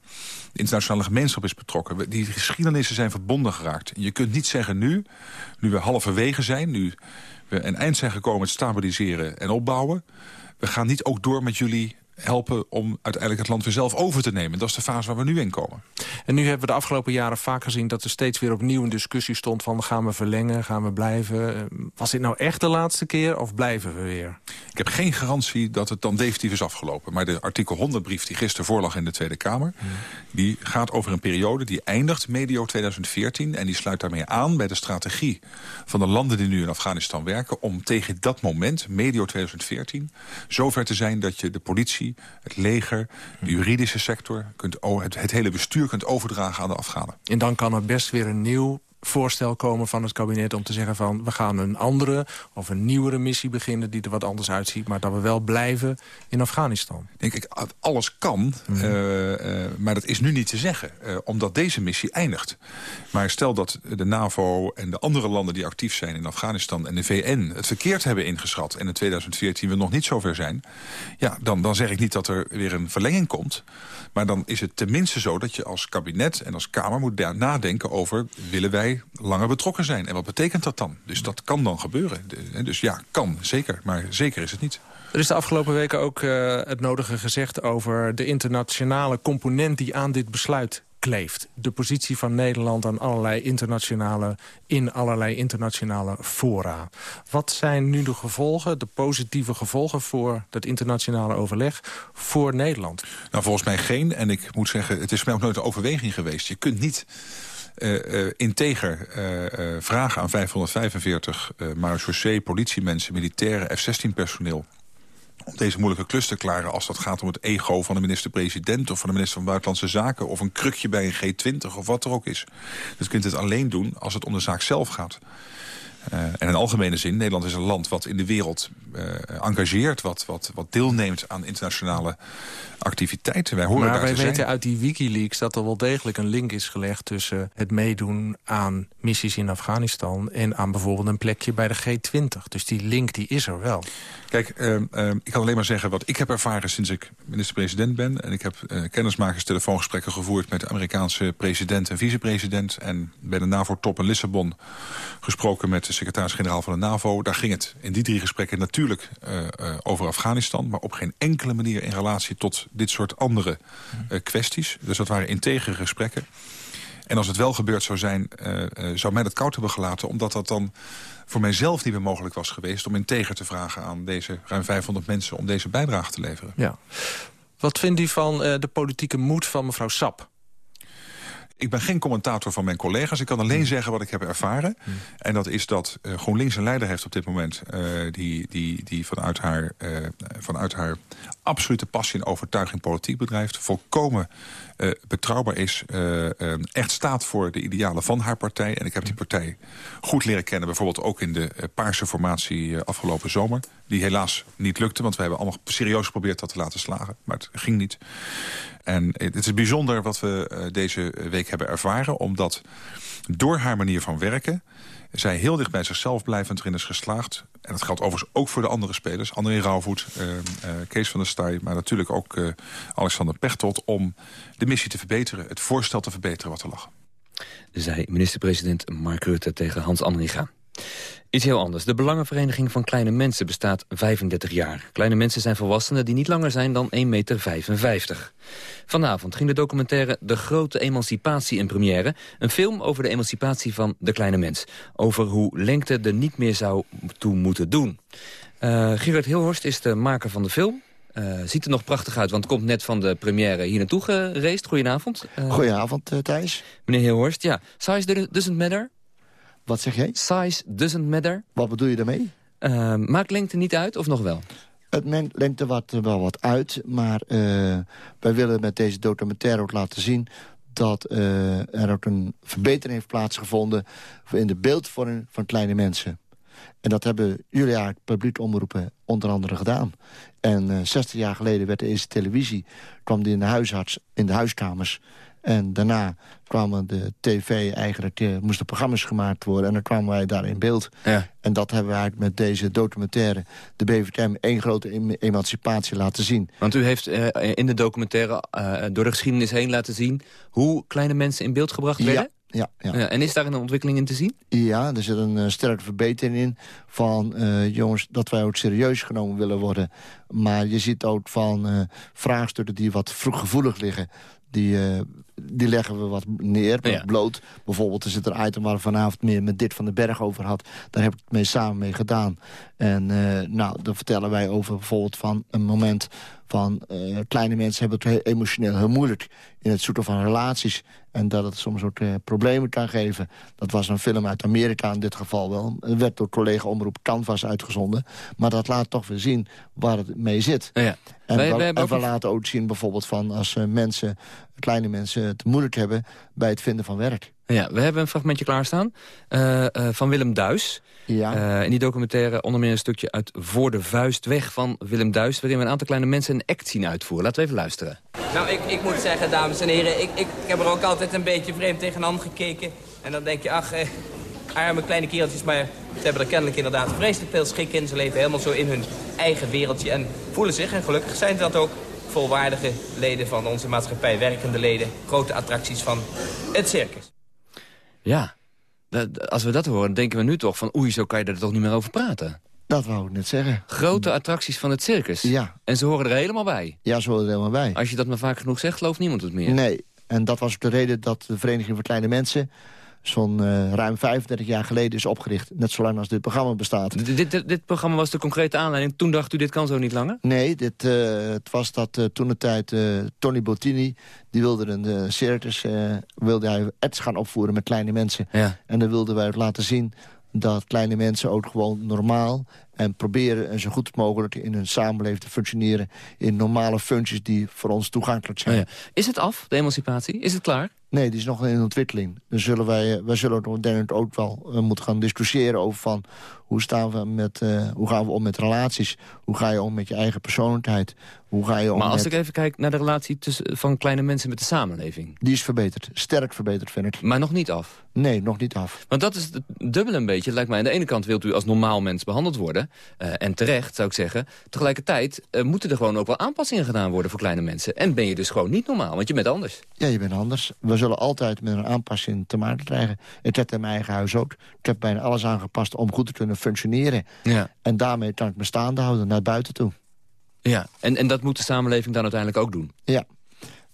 De internationale gemeenschap is betrokken. Die geschiedenissen zijn verbonden geraakt. Je kunt niet zeggen nu, nu we halverwege zijn... nu we een eind zijn gekomen met stabiliseren en opbouwen... we gaan niet ook door met jullie helpen om uiteindelijk het land weer zelf over te nemen. Dat is de fase waar we nu in komen. En nu hebben we de afgelopen jaren vaak gezien dat er steeds weer opnieuw een discussie stond van gaan we verlengen, gaan we blijven. Eh, was dit nou echt de laatste keer of blijven we weer? Ik heb geen garantie dat het dan definitief is afgelopen. Maar de artikel 100 brief die gisteren voorlag in de Tweede Kamer... Hmm. die gaat over een periode die eindigt medio 2014... en die sluit daarmee aan bij de strategie van de landen die nu in Afghanistan werken... om tegen dat moment, medio 2014, zover te zijn dat je de politie het leger, de juridische sector... Kunt, het, het hele bestuur kunt overdragen aan de Afghanen. En dan kan er best weer een nieuw voorstel komen van het kabinet om te zeggen van... we gaan een andere of een nieuwere missie beginnen die er wat anders uitziet... maar dat we wel blijven in Afghanistan? Denk ik, alles kan, mhm. eh, eh, maar dat is nu niet te zeggen. Uh, omdat deze missie eindigt. Maar stel dat de NAVO en de andere landen die actief zijn in Afghanistan... en de VN het verkeerd hebben ingeschat... en in 2014 we nog niet zover zijn... ja, dan, dan zeg ik niet dat er weer een verlenging komt... maar dan is het tenminste zo dat je als kabinet en als Kamer moet nadenken over... willen wij langer betrokken zijn. En wat betekent dat dan? Dus dat kan dan gebeuren. Dus ja, kan, zeker. Maar zeker is het niet. Er is de afgelopen weken ook uh, het nodige gezegd over de internationale component die aan dit besluit kleeft. De positie van Nederland aan allerlei internationale, in allerlei internationale fora. Wat zijn nu de gevolgen, de positieve gevolgen voor dat internationale overleg voor Nederland? Nou, volgens mij geen. En ik moet zeggen, het is mij ook nooit een overweging geweest. Je kunt niet uh, integer uh, vragen aan 545 uh, marechaussee, politiemensen, militairen, F-16-personeel om deze moeilijke klus te klaren als dat gaat om het ego van de minister-president... of van de minister van Buitenlandse Zaken... of een krukje bij een G20 of wat er ook is. Dus kunt het alleen doen als het om de zaak zelf gaat. Uh, en in algemene zin, Nederland is een land wat in de wereld uh, engageert... Wat, wat, wat deelneemt aan internationale activiteiten. Wij horen maar daar wij weten zijn. uit die Wikileaks dat er wel degelijk een link is gelegd... tussen het meedoen aan missies in Afghanistan... en aan bijvoorbeeld een plekje bij de G20. Dus die link die is er wel. Kijk, uh, uh, ik kan alleen maar zeggen wat ik heb ervaren sinds ik minister-president ben. En ik heb uh, kennismakers telefoongesprekken gevoerd met de Amerikaanse president en vicepresident. En bij de NAVO-top in Lissabon gesproken met de secretaris-generaal van de NAVO. Daar ging het in die drie gesprekken natuurlijk over Afghanistan. Maar op geen enkele manier in relatie tot dit soort andere kwesties. Dus dat waren integere gesprekken. En als het wel gebeurd zou zijn, zou mij dat koud hebben gelaten. Omdat dat dan voor mijzelf niet meer mogelijk was geweest... om integer te vragen aan deze ruim 500 mensen om deze bijdrage te leveren. Ja. Wat vindt u van de politieke moed van mevrouw Sap? Ik ben geen commentator van mijn collega's. Ik kan alleen hmm. zeggen wat ik heb ervaren. Hmm. En dat is dat uh, GroenLinks een leider heeft op dit moment... Uh, die, die, die vanuit, haar, uh, vanuit haar absolute passie en overtuiging politiek bedrijft. Volkomen betrouwbaar is. echt staat voor de idealen van haar partij. En ik heb die partij goed leren kennen. Bijvoorbeeld ook in de paarse formatie afgelopen zomer. Die helaas niet lukte. Want we hebben allemaal serieus geprobeerd dat te laten slagen. Maar het ging niet. En het is bijzonder wat we deze week hebben ervaren... omdat door haar manier van werken... zij heel dicht bij zichzelf blijvend erin is geslaagd. En dat geldt overigens ook voor de andere spelers. André Rauwvoet, uh, Kees van der Staaij... maar natuurlijk ook Alexander Pechtold... om de missie te verbeteren, het voorstel te verbeteren wat er lag. Zij minister-president Mark Rutte tegen Hans Andringa. Iets heel anders. De Belangenvereniging van Kleine Mensen bestaat 35 jaar. Kleine mensen zijn volwassenen die niet langer zijn dan 1,55 meter. Vanavond ging de documentaire De Grote Emancipatie in première. Een film over de emancipatie van de kleine mens. Over hoe lengte er niet meer zou toe moeten doen. Uh, Gerard Hilhorst is de maker van de film. Uh, ziet er nog prachtig uit, want het komt net van de première hier naartoe gereisd. Goedenavond. Uh, Goedenavond, Thijs. Meneer Hilhorst, ja. Size doesn't matter? Wat zeg jij? Size doesn't matter. Wat bedoel je daarmee? Uh, maakt lengte niet uit, of nog wel? Het maakt lengte wat, wel wat uit, maar uh, wij willen met deze documentaire ook laten zien dat uh, er ook een verbetering heeft plaatsgevonden in de beeldvorming van kleine mensen. En dat hebben jullie uit publiek omroepen onder andere gedaan. En uh, 60 jaar geleden werd de eerste televisie, kwam die in de huisarts, in de huiskamers. En daarna kwamen de tv eigenlijk, uh, moesten programma's gemaakt worden. En dan kwamen wij daar in beeld. Ja. En dat hebben wij met deze documentaire, de BVTM, één grote emancipatie laten zien. Want u heeft uh, in de documentaire uh, door de geschiedenis heen laten zien... hoe kleine mensen in beeld gebracht werden? Ja, ja. Ja, en is daar een ontwikkeling in te zien? Ja, er zit een uh, sterke verbetering in van uh, jongens dat wij ook serieus genomen willen worden. Maar je ziet ook van uh, vraagstukken die wat gevoelig liggen. Die, die leggen we wat neer, wat ja. bloot. Bijvoorbeeld, er zit een item waar we vanavond meer met dit van de berg over had. Daar heb ik het mee samen mee gedaan. En nou, dan vertellen wij over bijvoorbeeld van een moment van uh, kleine mensen hebben het heel emotioneel heel moeilijk in het zoeken van relaties. En dat het soms ook uh, problemen kan geven. Dat was een film uit Amerika in dit geval wel. Het werd door collega Omroep Canvas uitgezonden. Maar dat laat toch weer zien waar het mee zit. Ja. En, wij, en we laten ook zien bijvoorbeeld van als uh, mensen, kleine mensen het moeilijk hebben bij het vinden van werk. Ja, we hebben een fragmentje klaarstaan uh, uh, van Willem Duis. Ja. Uh, in die documentaire onder meer een stukje uit Voor de Vuist weg van Willem Duis... waarin we een aantal kleine mensen een act zien uitvoeren. Laten we even luisteren. Nou, ik, ik moet zeggen, dames en heren, ik, ik, ik heb er ook altijd een beetje vreemd tegenaan gekeken. En dan denk je, ach, eh, arme kleine kereltjes, maar ze hebben er kennelijk inderdaad vreselijk veel schik in. Ze leven helemaal zo in hun eigen wereldje en voelen zich, en gelukkig zijn dat ook volwaardige leden van onze maatschappij, werkende leden, grote attracties van het circus. Ja, als we dat horen, denken we nu toch van... oei, zo kan je er toch niet meer over praten. Dat wou ik net zeggen. Grote attracties van het circus. Ja. En ze horen er helemaal bij. Ja, ze horen er helemaal bij. Als je dat maar vaak genoeg zegt, gelooft niemand het meer. Nee, en dat was ook de reden dat de Vereniging voor Kleine Mensen zo'n uh, ruim 35 jaar geleden is opgericht. Net zolang als dit programma bestaat. D dit, dit, dit, programma was de concrete aanleiding. Toen dacht u, dit kan zo niet langer? Nee, dit, uh, het was dat uh, toen de tijd Tony Bottini... die wilde een circus, wilde hij ads gaan opvoeren met kleine mensen. Ja. En dan wilden wij laten zien dat kleine mensen ook gewoon normaal... en proberen en zo goed mogelijk in hun samenleving te functioneren... in normale functies die voor ons toegankelijk zijn. Oh ja. Is het af, de emancipatie? Is het klaar? Nee, die is nog in ontwikkeling. Dan zullen wij, wij zullen ik ook wel uh, moeten gaan discussiëren over van... hoe, staan we met, uh, hoe gaan we om met relaties? Hoe ga je om met je eigen persoonlijkheid? Hoe ga je om maar als met... ik even kijk naar de relatie tussen, van kleine mensen met de samenleving... Die is verbeterd. Sterk verbeterd, vind ik. Maar nog niet af? Nee, nog niet af. Want dat is het dubbele een beetje, lijkt mij. Aan de ene kant wilt u als normaal mens behandeld worden. Uh, en terecht, zou ik zeggen. Tegelijkertijd moeten er gewoon ook wel aanpassingen gedaan worden voor kleine mensen. En ben je dus gewoon niet normaal, want je bent anders. Ja, je bent anders. We zullen altijd met een aanpassing te maken krijgen. Ik heb in mijn eigen huis ook. Ik heb bijna alles aangepast om goed te kunnen functioneren. Ja. En daarmee kan ik me staande houden naar buiten toe. Ja, en, en dat moet de samenleving dan uiteindelijk ook doen? Ja.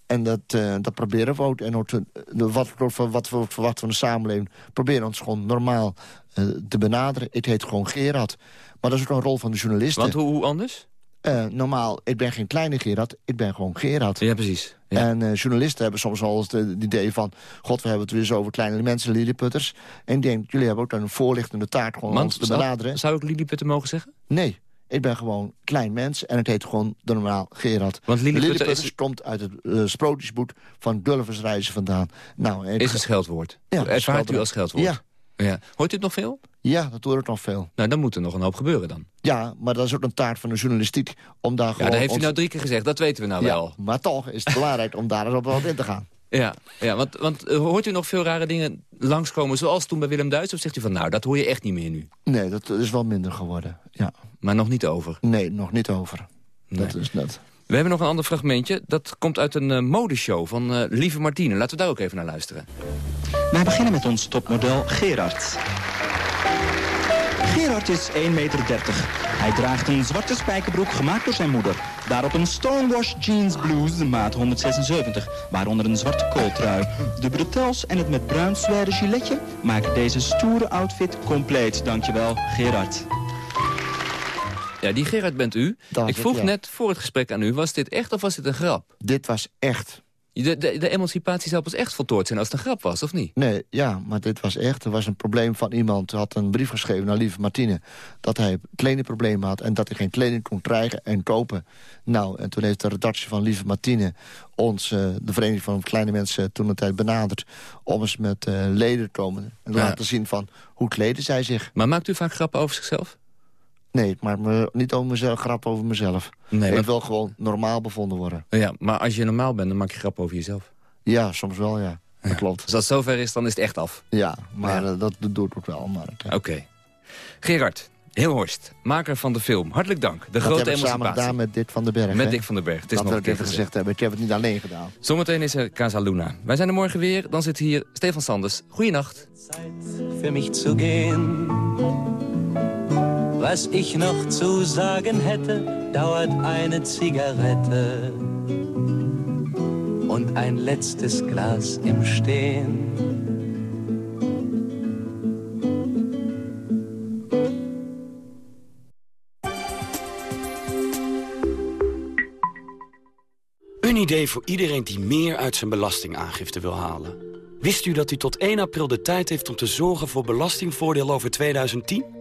En dat, uh, dat proberen we ook. En ook te, wat, wat, wat we verwachten van de samenleving... proberen ons gewoon normaal uh, te benaderen. Ik heet gewoon Gerard. Maar dat is ook een rol van de journalisten. Want hoe, hoe anders? Uh, normaal, ik ben geen kleine Gerard, ik ben gewoon Gerard. Ja, precies. Ja. En uh, journalisten hebben soms wel eens het idee van... god, we hebben het weer eens over kleine mensen, lilliputters. En ik denk, jullie hebben ook een voorlichtende taart gewoon ons te benaderen. Zou ik lilliputter mogen zeggen? Nee, ik ben gewoon klein mens en het heet gewoon de normaal Gerard. Want Lilliputter is... komt uit het uh, sprookjesboek van Gulliver's Reizen vandaan. Nou. Is een scheldwoord? Ja, Ervaart u als scheldwoord? Ja. ja. Hoort u het nog veel? Ja, dat hoor ik nog veel. Nou, dan moet er nog een hoop gebeuren dan. Ja, maar dat is ook een taart van de journalistiek. Om daar gewoon ja, dat heeft u nou drie keer gezegd, dat weten we nou ja, wel. Maar toch is het belangrijk om daar eens op wat in te gaan. Ja, ja want, want uh, hoort u nog veel rare dingen langskomen... zoals toen bij Willem Duits? Of zegt u van, nou, dat hoor je echt niet meer nu? Nee, dat is wel minder geworden, ja. Maar nog niet over? Nee, nog niet over. Nee. Dat is net. We hebben nog een ander fragmentje. Dat komt uit een uh, modeshow van uh, Lieve Martine. Laten we daar ook even naar luisteren. Wij beginnen met ons topmodel Gerard. Gerard is 1,30 meter. Hij draagt een zwarte spijkerbroek gemaakt door zijn moeder. Daarop een Stonewash Jeans Blues, maat 176, waaronder een zwarte kooltrui. De bretels en het met bruin zware giletje maken deze stoere outfit compleet. Dankjewel, Gerard. Ja, die Gerard bent u. Dat ik het, vroeg ja. net voor het gesprek aan u, was dit echt of was dit een grap? Dit was echt. De, de, de emancipatie zou pas echt voltooid zijn als het een grap was, of niet? Nee, ja, maar dit was echt. Er was een probleem van iemand, had een brief geschreven naar lieve Martine... dat hij kledingproblemen had en dat hij geen kleding kon krijgen en kopen. Nou, en toen heeft de redactie van lieve Martine ons, uh, de Vereniging van Kleine Mensen... toen een tijd benaderd om eens met uh, leden te komen... en Ja. laten zien van hoe kleden zij zich. Maar maakt u vaak grappen over zichzelf? Nee, ik maak me niet over mezelf, grap over mezelf. Nee, ik want- wil gewoon normaal bevonden worden. Ja, maar als je normaal bent, dan maak je grappen over jezelf. Ja, soms wel, ja. Dat klopt. Als dat zover is, dan is het echt af. Ja, maar eh, dat, dat doet ook wel. Maar, ja. Oké. Gerard, Hilhorst, maker van de film. Hartelijk dank. De dat grote hebben we samen gedaan met Dick van den Berg. Met hè? Dick van den Berg. Het is dat nog ik even gezegd hebben. Ik heb het niet alleen gedaan. Zometeen is er Casa Luna. Wij zijn er morgen weer. Dan zit hier Stefan Sanders. Goeienacht. Für mich zu gehen. Was ich noch zu sagen hätte, dauert eine Zigarette und ein letztes Glas im Stehen. Een idee voor iedereen die meer uit zijn belastingaangifte wil halen. Wist u dat u tot 1 april de tijd heeft om te zorgen voor belastingvoordeel over 2010?